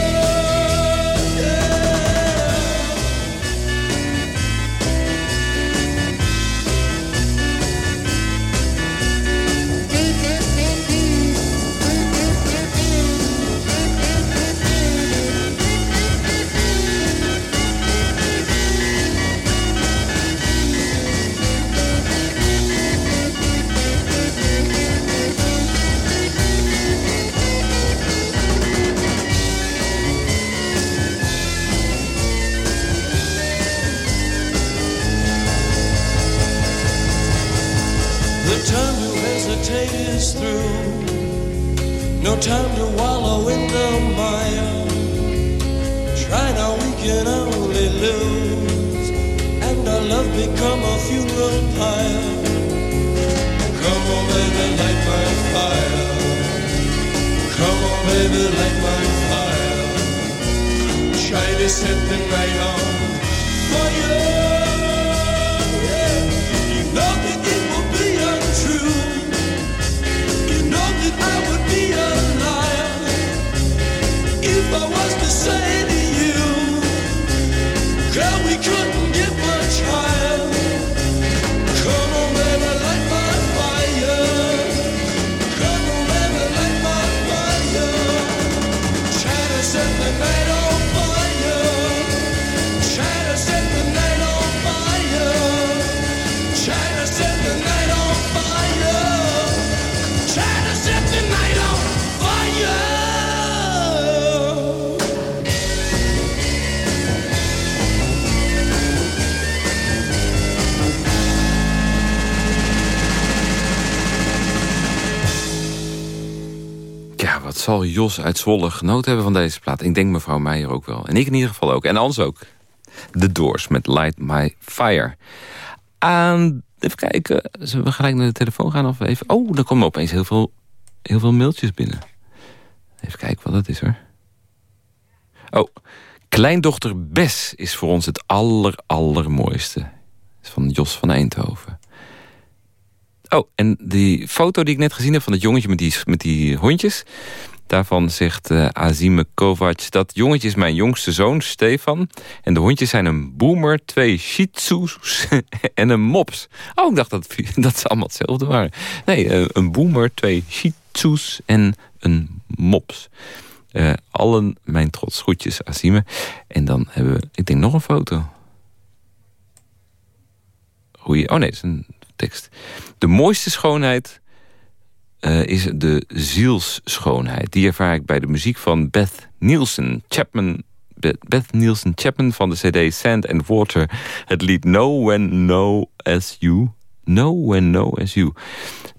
Jos uit Zwolle genoten hebben van deze plaat? Ik denk mevrouw Meijer ook wel. En ik in ieder geval ook. En Ans ook. The Doors met Light My Fire. Aan, even kijken. Zullen we gelijk naar de telefoon gaan? Of even... Oh, er komen opeens heel veel, heel veel mailtjes binnen. Even kijken wat dat is hoor. Oh, kleindochter Bes is voor ons het aller, allermooiste. Is van Jos van Eindhoven. Oh, en die foto die ik net gezien heb van het jongetje met die, met die hondjes... daarvan zegt eh Azime Kovac... dat jongetje is mijn jongste zoon, Stefan... en de hondjes zijn een boomer, twee shih tzus (laughs) en een mops. Oh, ik dacht dat, (laughs) dat ze allemaal hetzelfde waren. Nee, eh, een boomer, twee shih tzus en een mops. Eh, allen mijn trots. Groetjes, Azime. En dan hebben we, ik denk, nog een foto. Goeie, oh nee, dat is een tekst. De mooiste schoonheid eh, is de zielsschoonheid. Die ervaar ik bij de muziek van Beth Nielsen. Chapman, Beth Nielsen Chapman van de cd Sand and Water. Het lied No When No As You. No When No As You.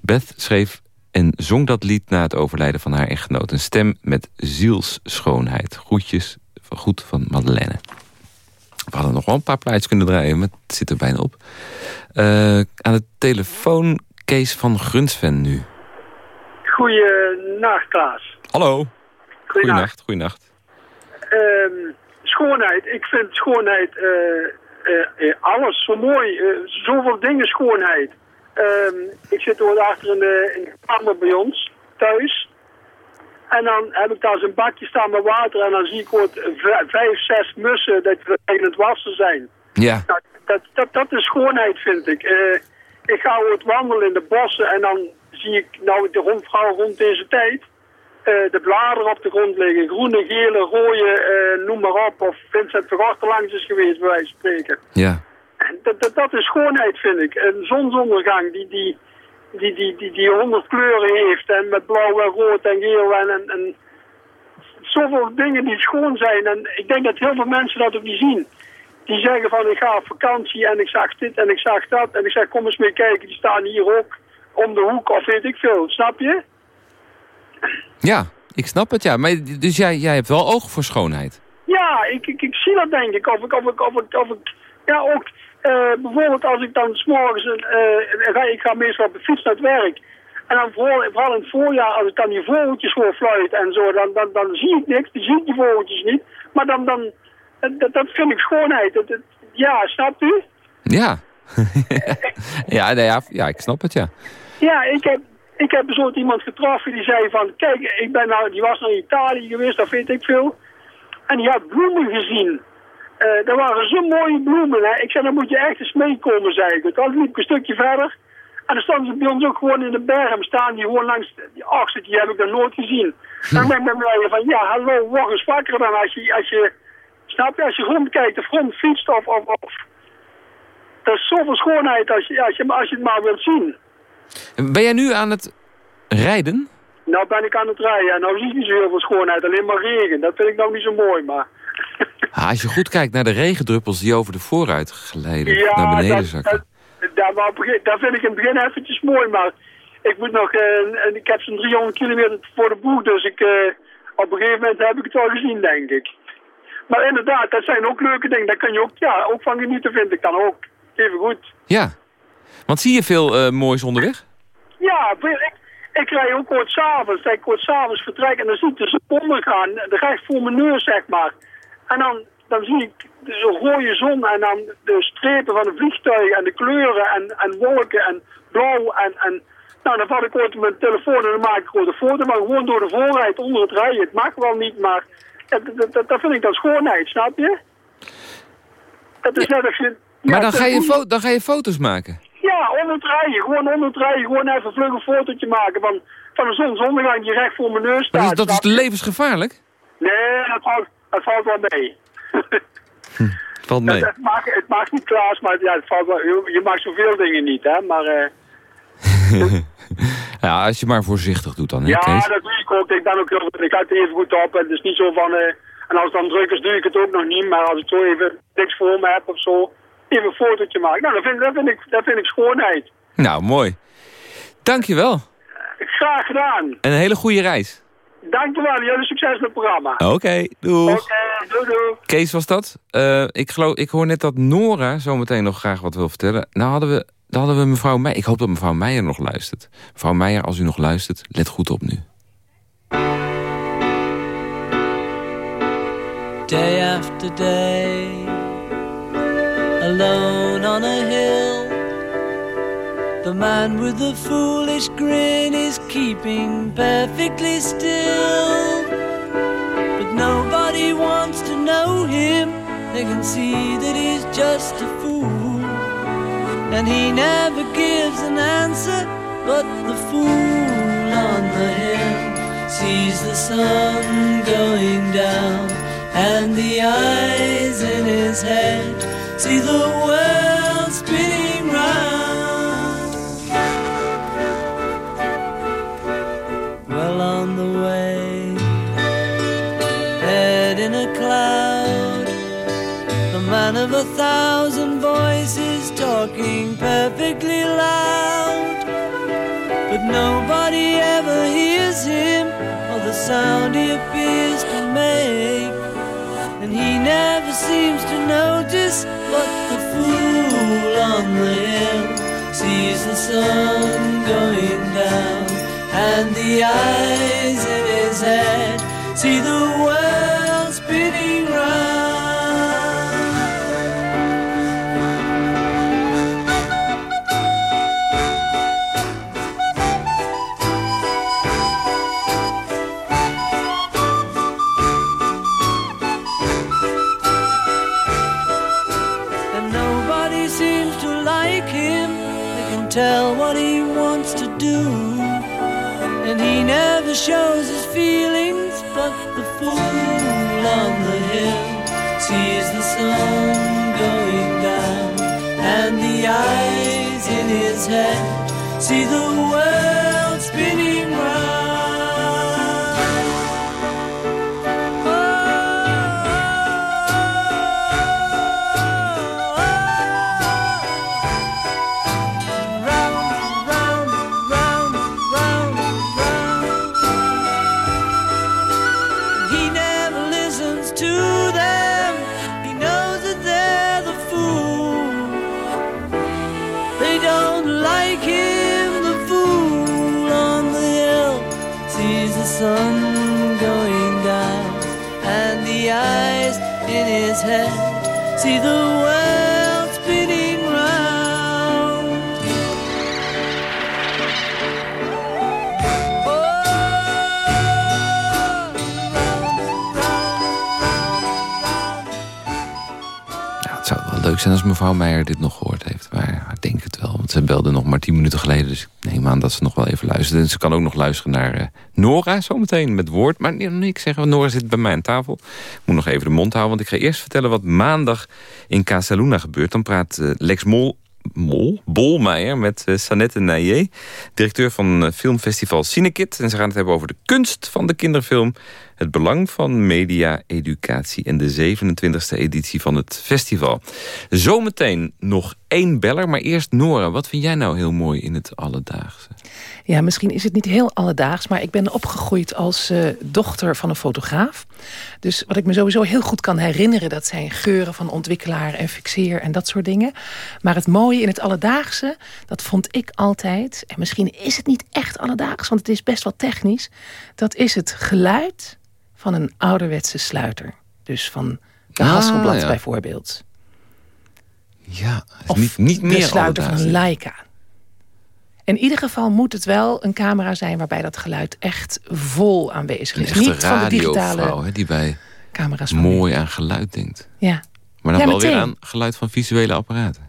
Beth schreef en zong dat lied na het overlijden van haar echtgenoot. Een stem met zielsschoonheid. Groetjes, goed van Madeleine. We hadden nog wel een paar plaatjes kunnen draaien, maar het zit er bijna op. Eh, aan de telefoon Kees van Grunsven nu. Goeienacht, Klaas. Hallo. Goeienacht, goeienacht. Ehm, schoonheid. Ik vind schoonheid eh, alles zo mooi. zoveel dingen schoonheid. Ehm, ik zit door achter in de, in de kamer bij ons, thuis. En dan heb ik daar zo'n bakje staan met water en dan zie ik wat v- vijf, zes mussen dat we in het wassen zijn. Ja. Nou, dat, dat, dat is schoonheid, vind ik. Ik ga wat wandelen in de bossen en dan zie ik nou de rondvrouw rond deze tijd. eh, de bladeren op de grond liggen. Groene, gele, rode, eh, noem maar op. Of Vincent er langs is geweest, bij wijze van spreken. Ja. En dat, dat, dat is schoonheid, vind ik. Een zonsondergang die, die, die, die, die, die honderd kleuren heeft. En met blauw en rood en geel. En, en, en zoveel dingen die schoon zijn. En ik denk dat heel veel mensen dat ook niet zien. Die zeggen van ik ga op vakantie en ik zag dit en ik zag dat. En ik zeg kom eens mee kijken, die staan hier ook om de hoek of weet ik veel. Snap je? Ja, ik snap het, ja. Maar, dus jij, jij hebt wel oog voor schoonheid? Ja, ik, ik, ik zie dat denk ik. Of ik, of ik, of ik, of ik ja ook eh, bijvoorbeeld als ik dan s'morgens, uh, ga, ik ga meestal op de fiets naar het werk. En dan vooral, vooral in het voorjaar, als ik dan die vogeltjes hoor fluiten en zo, dan, dan, dan zie ik niks, dan zie ik die vogeltjes niet. Maar dan, dan dat, dat vind ik schoonheid. Dat, ja, snapt u? Ja. (laughs) ja, nee, ja, ja, ik snap het, ja. Ja, ik heb, ik heb bijvoorbeeld iemand getroffen die zei van, kijk, ik ben nou, die was naar Italië geweest, dat weet ik veel. En die had bloemen gezien. Uh, er waren zo mooie bloemen. Hè. Ik zei, dan moet je echt eens meekomen, zei ik. Dan liep ik een stukje verder. En dan stonden ze bij ons ook gewoon in de bergen staan. Die gewoon langs die achter, die heb ik dan nooit gezien. En dan ben ik van, ja, hallo, word eens wakker dan als je, als je, snap je, als je rondkijkt of rondfietst of, of, of. Er is zoveel schoonheid als je, als, je, als je het maar wilt zien. Ben jij nu aan het rijden? Nou ben ik aan het rijden. En nou zie ik niet zo heel veel schoonheid. Alleen maar regen. Dat vind ik nou niet zo mooi, maar... Ah, als je goed kijkt naar de regendruppels die over de vooruit glijden ja, naar beneden dat, zakken. Dat, dat, dat, vind ik in het begin eventjes mooi, maar ik moet nog, uh, ik heb zo'n 300 kilometer voor de boeg, dus ik, uh, op een gegeven moment heb ik het wel gezien, denk ik. Maar inderdaad, dat zijn ook leuke dingen, daar kan je ook, ja, ook van genieten, vind ik dan ook. Even goed. Ja, want zie je veel uh, moois onderweg? Ja, ik, ik rij ook kort s'avonds, ik kort s'avonds vertrek en dan zie ik de zon ondergaan, dan ga ik voor mijn neus, zeg maar. En dan, dan zie ik zo'n rode zon en dan de strepen van de vliegtuigen en de kleuren en, en wolken en blauw. En, en nou, dan val ik ooit mijn telefoon en dan maak ik gewoon een foto. Maar gewoon door de voorrijd onder het rijden. Het mag wel niet, maar dat, dat, dat vind ik dan schoonheid, snap je? Dat is net als je... maar dan ga, je dan ga je foto's maken? Ja, onder het rijden. Gewoon onder het rijden. Gewoon even vlug een fotootje maken van, van een zonsondergang die recht voor mijn neus staat. Maar dat is levensgevaarlijk? Nee, dat houdt het valt wel mee. Hm, valt mee. (laughs) Het, maakt, het maakt niet klaar, maar ja, het valt wel, je, je maakt zoveel dingen niet, hè. Maar... Uh, (laughs) ja, als je maar voorzichtig doet dan, hè, Ja, dat doe ik ook. Ik ben ook heel ik het even goed op. En het is niet zo van... Uh, en als het dan druk is, doe ik het ook nog niet. Maar als ik zo even niks voor me heb of zo, even een fotootje maken. Nou, dat vind, dat vind, ik, dat vind ik schoonheid. Nou, mooi. Dankjewel. Graag gedaan. En een hele goede reis. Dankjewel, jullie succes met het programma. Oké, okay, doei. Oké, doei doei. Kees was dat. Uh, ik, geloof, ik hoor net dat Nora zometeen nog graag wat wil vertellen. Nou hadden we, dan hadden we mevrouw Meijer. Ik hoop dat mevrouw Meijer nog luistert. Mevrouw Meijer, als u nog luistert, let goed op nu. Day after day Alone on a hill The man with the foolish grin is keeping perfectly still. But nobody wants to know him, they can see that he's just a fool. And he never gives an answer, but the fool on the hill sees the sun going down, and the eyes in his head see the world spinning round. Well on the way, head in a cloud. The man of a thousand voices talking perfectly loud. But nobody ever hears him or the sound he appears to make. And he never seems to fool on the hill sees the sun going down. And the eyes in his head see the world see the in his head. See the world spinning round. Ja, het zou wel leuk zijn als mevrouw Meijer dit nog gehoord heeft. Maar ik denk het wel, want ze belde nog maar tien minuten geleden. Dus dat ze nog wel even luistert. En ze kan ook nog luisteren naar eh, Nora zometeen met woord. Maar nee, ik zeg, Nora zit bij mij aan tafel. Ik moet nog even de mond houden, want ik ga eerst vertellen... wat maandag in Casaluna gebeurt. Dan praat eh, Lex Mol Mol, met uh, Sanette Naye, directeur van uh, filmfestival Cinekit. En ze gaan het hebben over de kunst van de kinderfilm, het belang van media, educatie en de 27e editie van het festival. Zometeen nog één beller, maar eerst Nora. Wat vind jij nou heel mooi in het alledaagse? Ja, misschien is het niet heel alledaags, maar ik ben opgegroeid als uh, dochter van een fotograaf. Dus wat ik me sowieso heel goed kan herinneren, dat zijn geuren van ontwikkelaar en fixeer en dat soort dingen. Maar het mooie in het alledaagse, dat vond ik altijd, en misschien is het niet echt alledaags, want het is best wel technisch, dat is het geluid van een ouderwetse sluiter. Dus van de Ah, Hasselblad ja. bijvoorbeeld. Ja, Of niet, niet de meer sluiter van een Leica. In ieder geval moet het wel een camera zijn... waarbij dat geluid echt vol aanwezig is. Niet van de digitale hè, die bij camera's mooi aan geluid denkt. Ja. Maar dan Ja, wel weer aan geluid van visuele apparaten.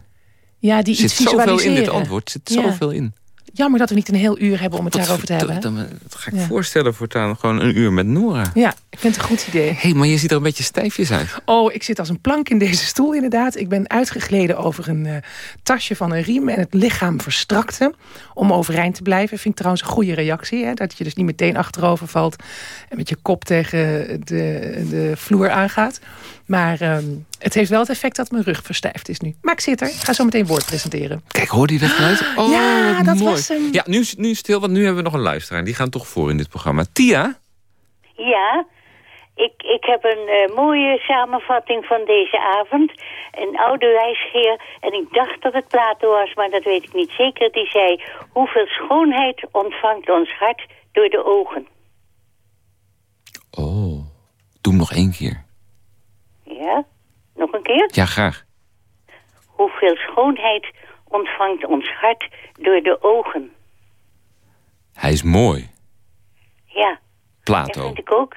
Ja, die zit iets zoveel in dit visualiseren. antwoord. Er zit Ja. zoveel in. Jammer dat we niet een heel uur hebben om het Wat daarover te hebben. dan- Dat ga ik Ja. voorstellen voortaan. Gewoon een uur met Nora. Ja, ik vind het een goed idee. Hé, hey, maar je ziet er een beetje stijfjes uit. Oh, ik zit als een plank in deze stoel inderdaad. Ik ben uitgegleden over een eh, tasje van een riem... en het lichaam verstrakte om overeind te blijven. Vind ik trouwens een goede reactie. Hè? Dat je dus niet meteen achterover valt... en met je kop tegen de, de vloer aangaat. Maar ehm, het heeft wel het effect dat mijn rug verstijfd is nu. Maar ik zit er. Ik ga zo meteen woord presenteren. Kijk, hoor je dat geluid? Oh, Ja, dat mooi. was hem. Ja, nu, nu stil, want nu hebben we nog een luisteraar. Die gaan toch voor in dit programma. Tia? Ja, ik, ik heb een eh, mooie samenvatting van deze avond. Een oude wijsgeer, en ik dacht dat het Plato was, maar dat weet ik niet zeker. Die zei, hoeveel schoonheid ontvangt ons hart door de ogen. Oh, doe hem nog één keer. Ja, nog een keer. Ja, graag. Hoeveel schoonheid ontvangt ons hart door de ogen. Hij is mooi. Ja, dat Plato. vind ik ook.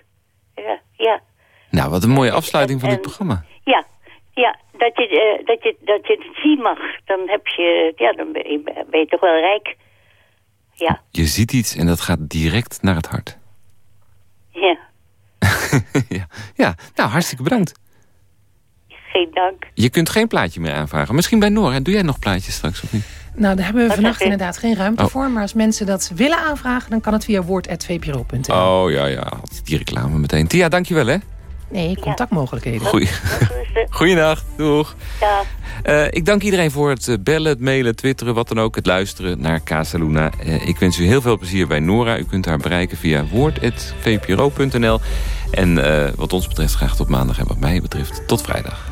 Ja, ja. Nou, wat een mooie afsluiting van dit programma. Ja, ja dat, je, eh, dat, je, dat je het zien mag. Dan, heb je, ja, dan ben je, ben je toch wel rijk. Ja, Je ziet iets en dat gaat direct naar het hart. ja. (laughs) ja. ja, nou, hartstikke bedankt. Geen dank. Je kunt geen plaatje meer aanvragen. Misschien bij Nora. Doe jij nog plaatjes straks of niet? Nou, daar hebben we vannacht inderdaad geen ruimte Oh. voor. Maar als mensen dat willen aanvragen... dan kan het via woord.vpro.nl. Oh, ja, ja. Die reclame meteen. Tia, dankjewel, hè. Nee, contactmogelijkheden. Goeie. (laughs) Goeienacht. Doeg. Ja. Eh, ik dank iedereen voor het eh, bellen, het mailen, twitteren, wat dan ook. Het luisteren naar Casaluna. Eh, ik wens u heel veel plezier bij Nora. U kunt haar bereiken via woord.vpro.nl. En eh, wat ons betreft graag tot maandag. En wat mij betreft tot vrijdag.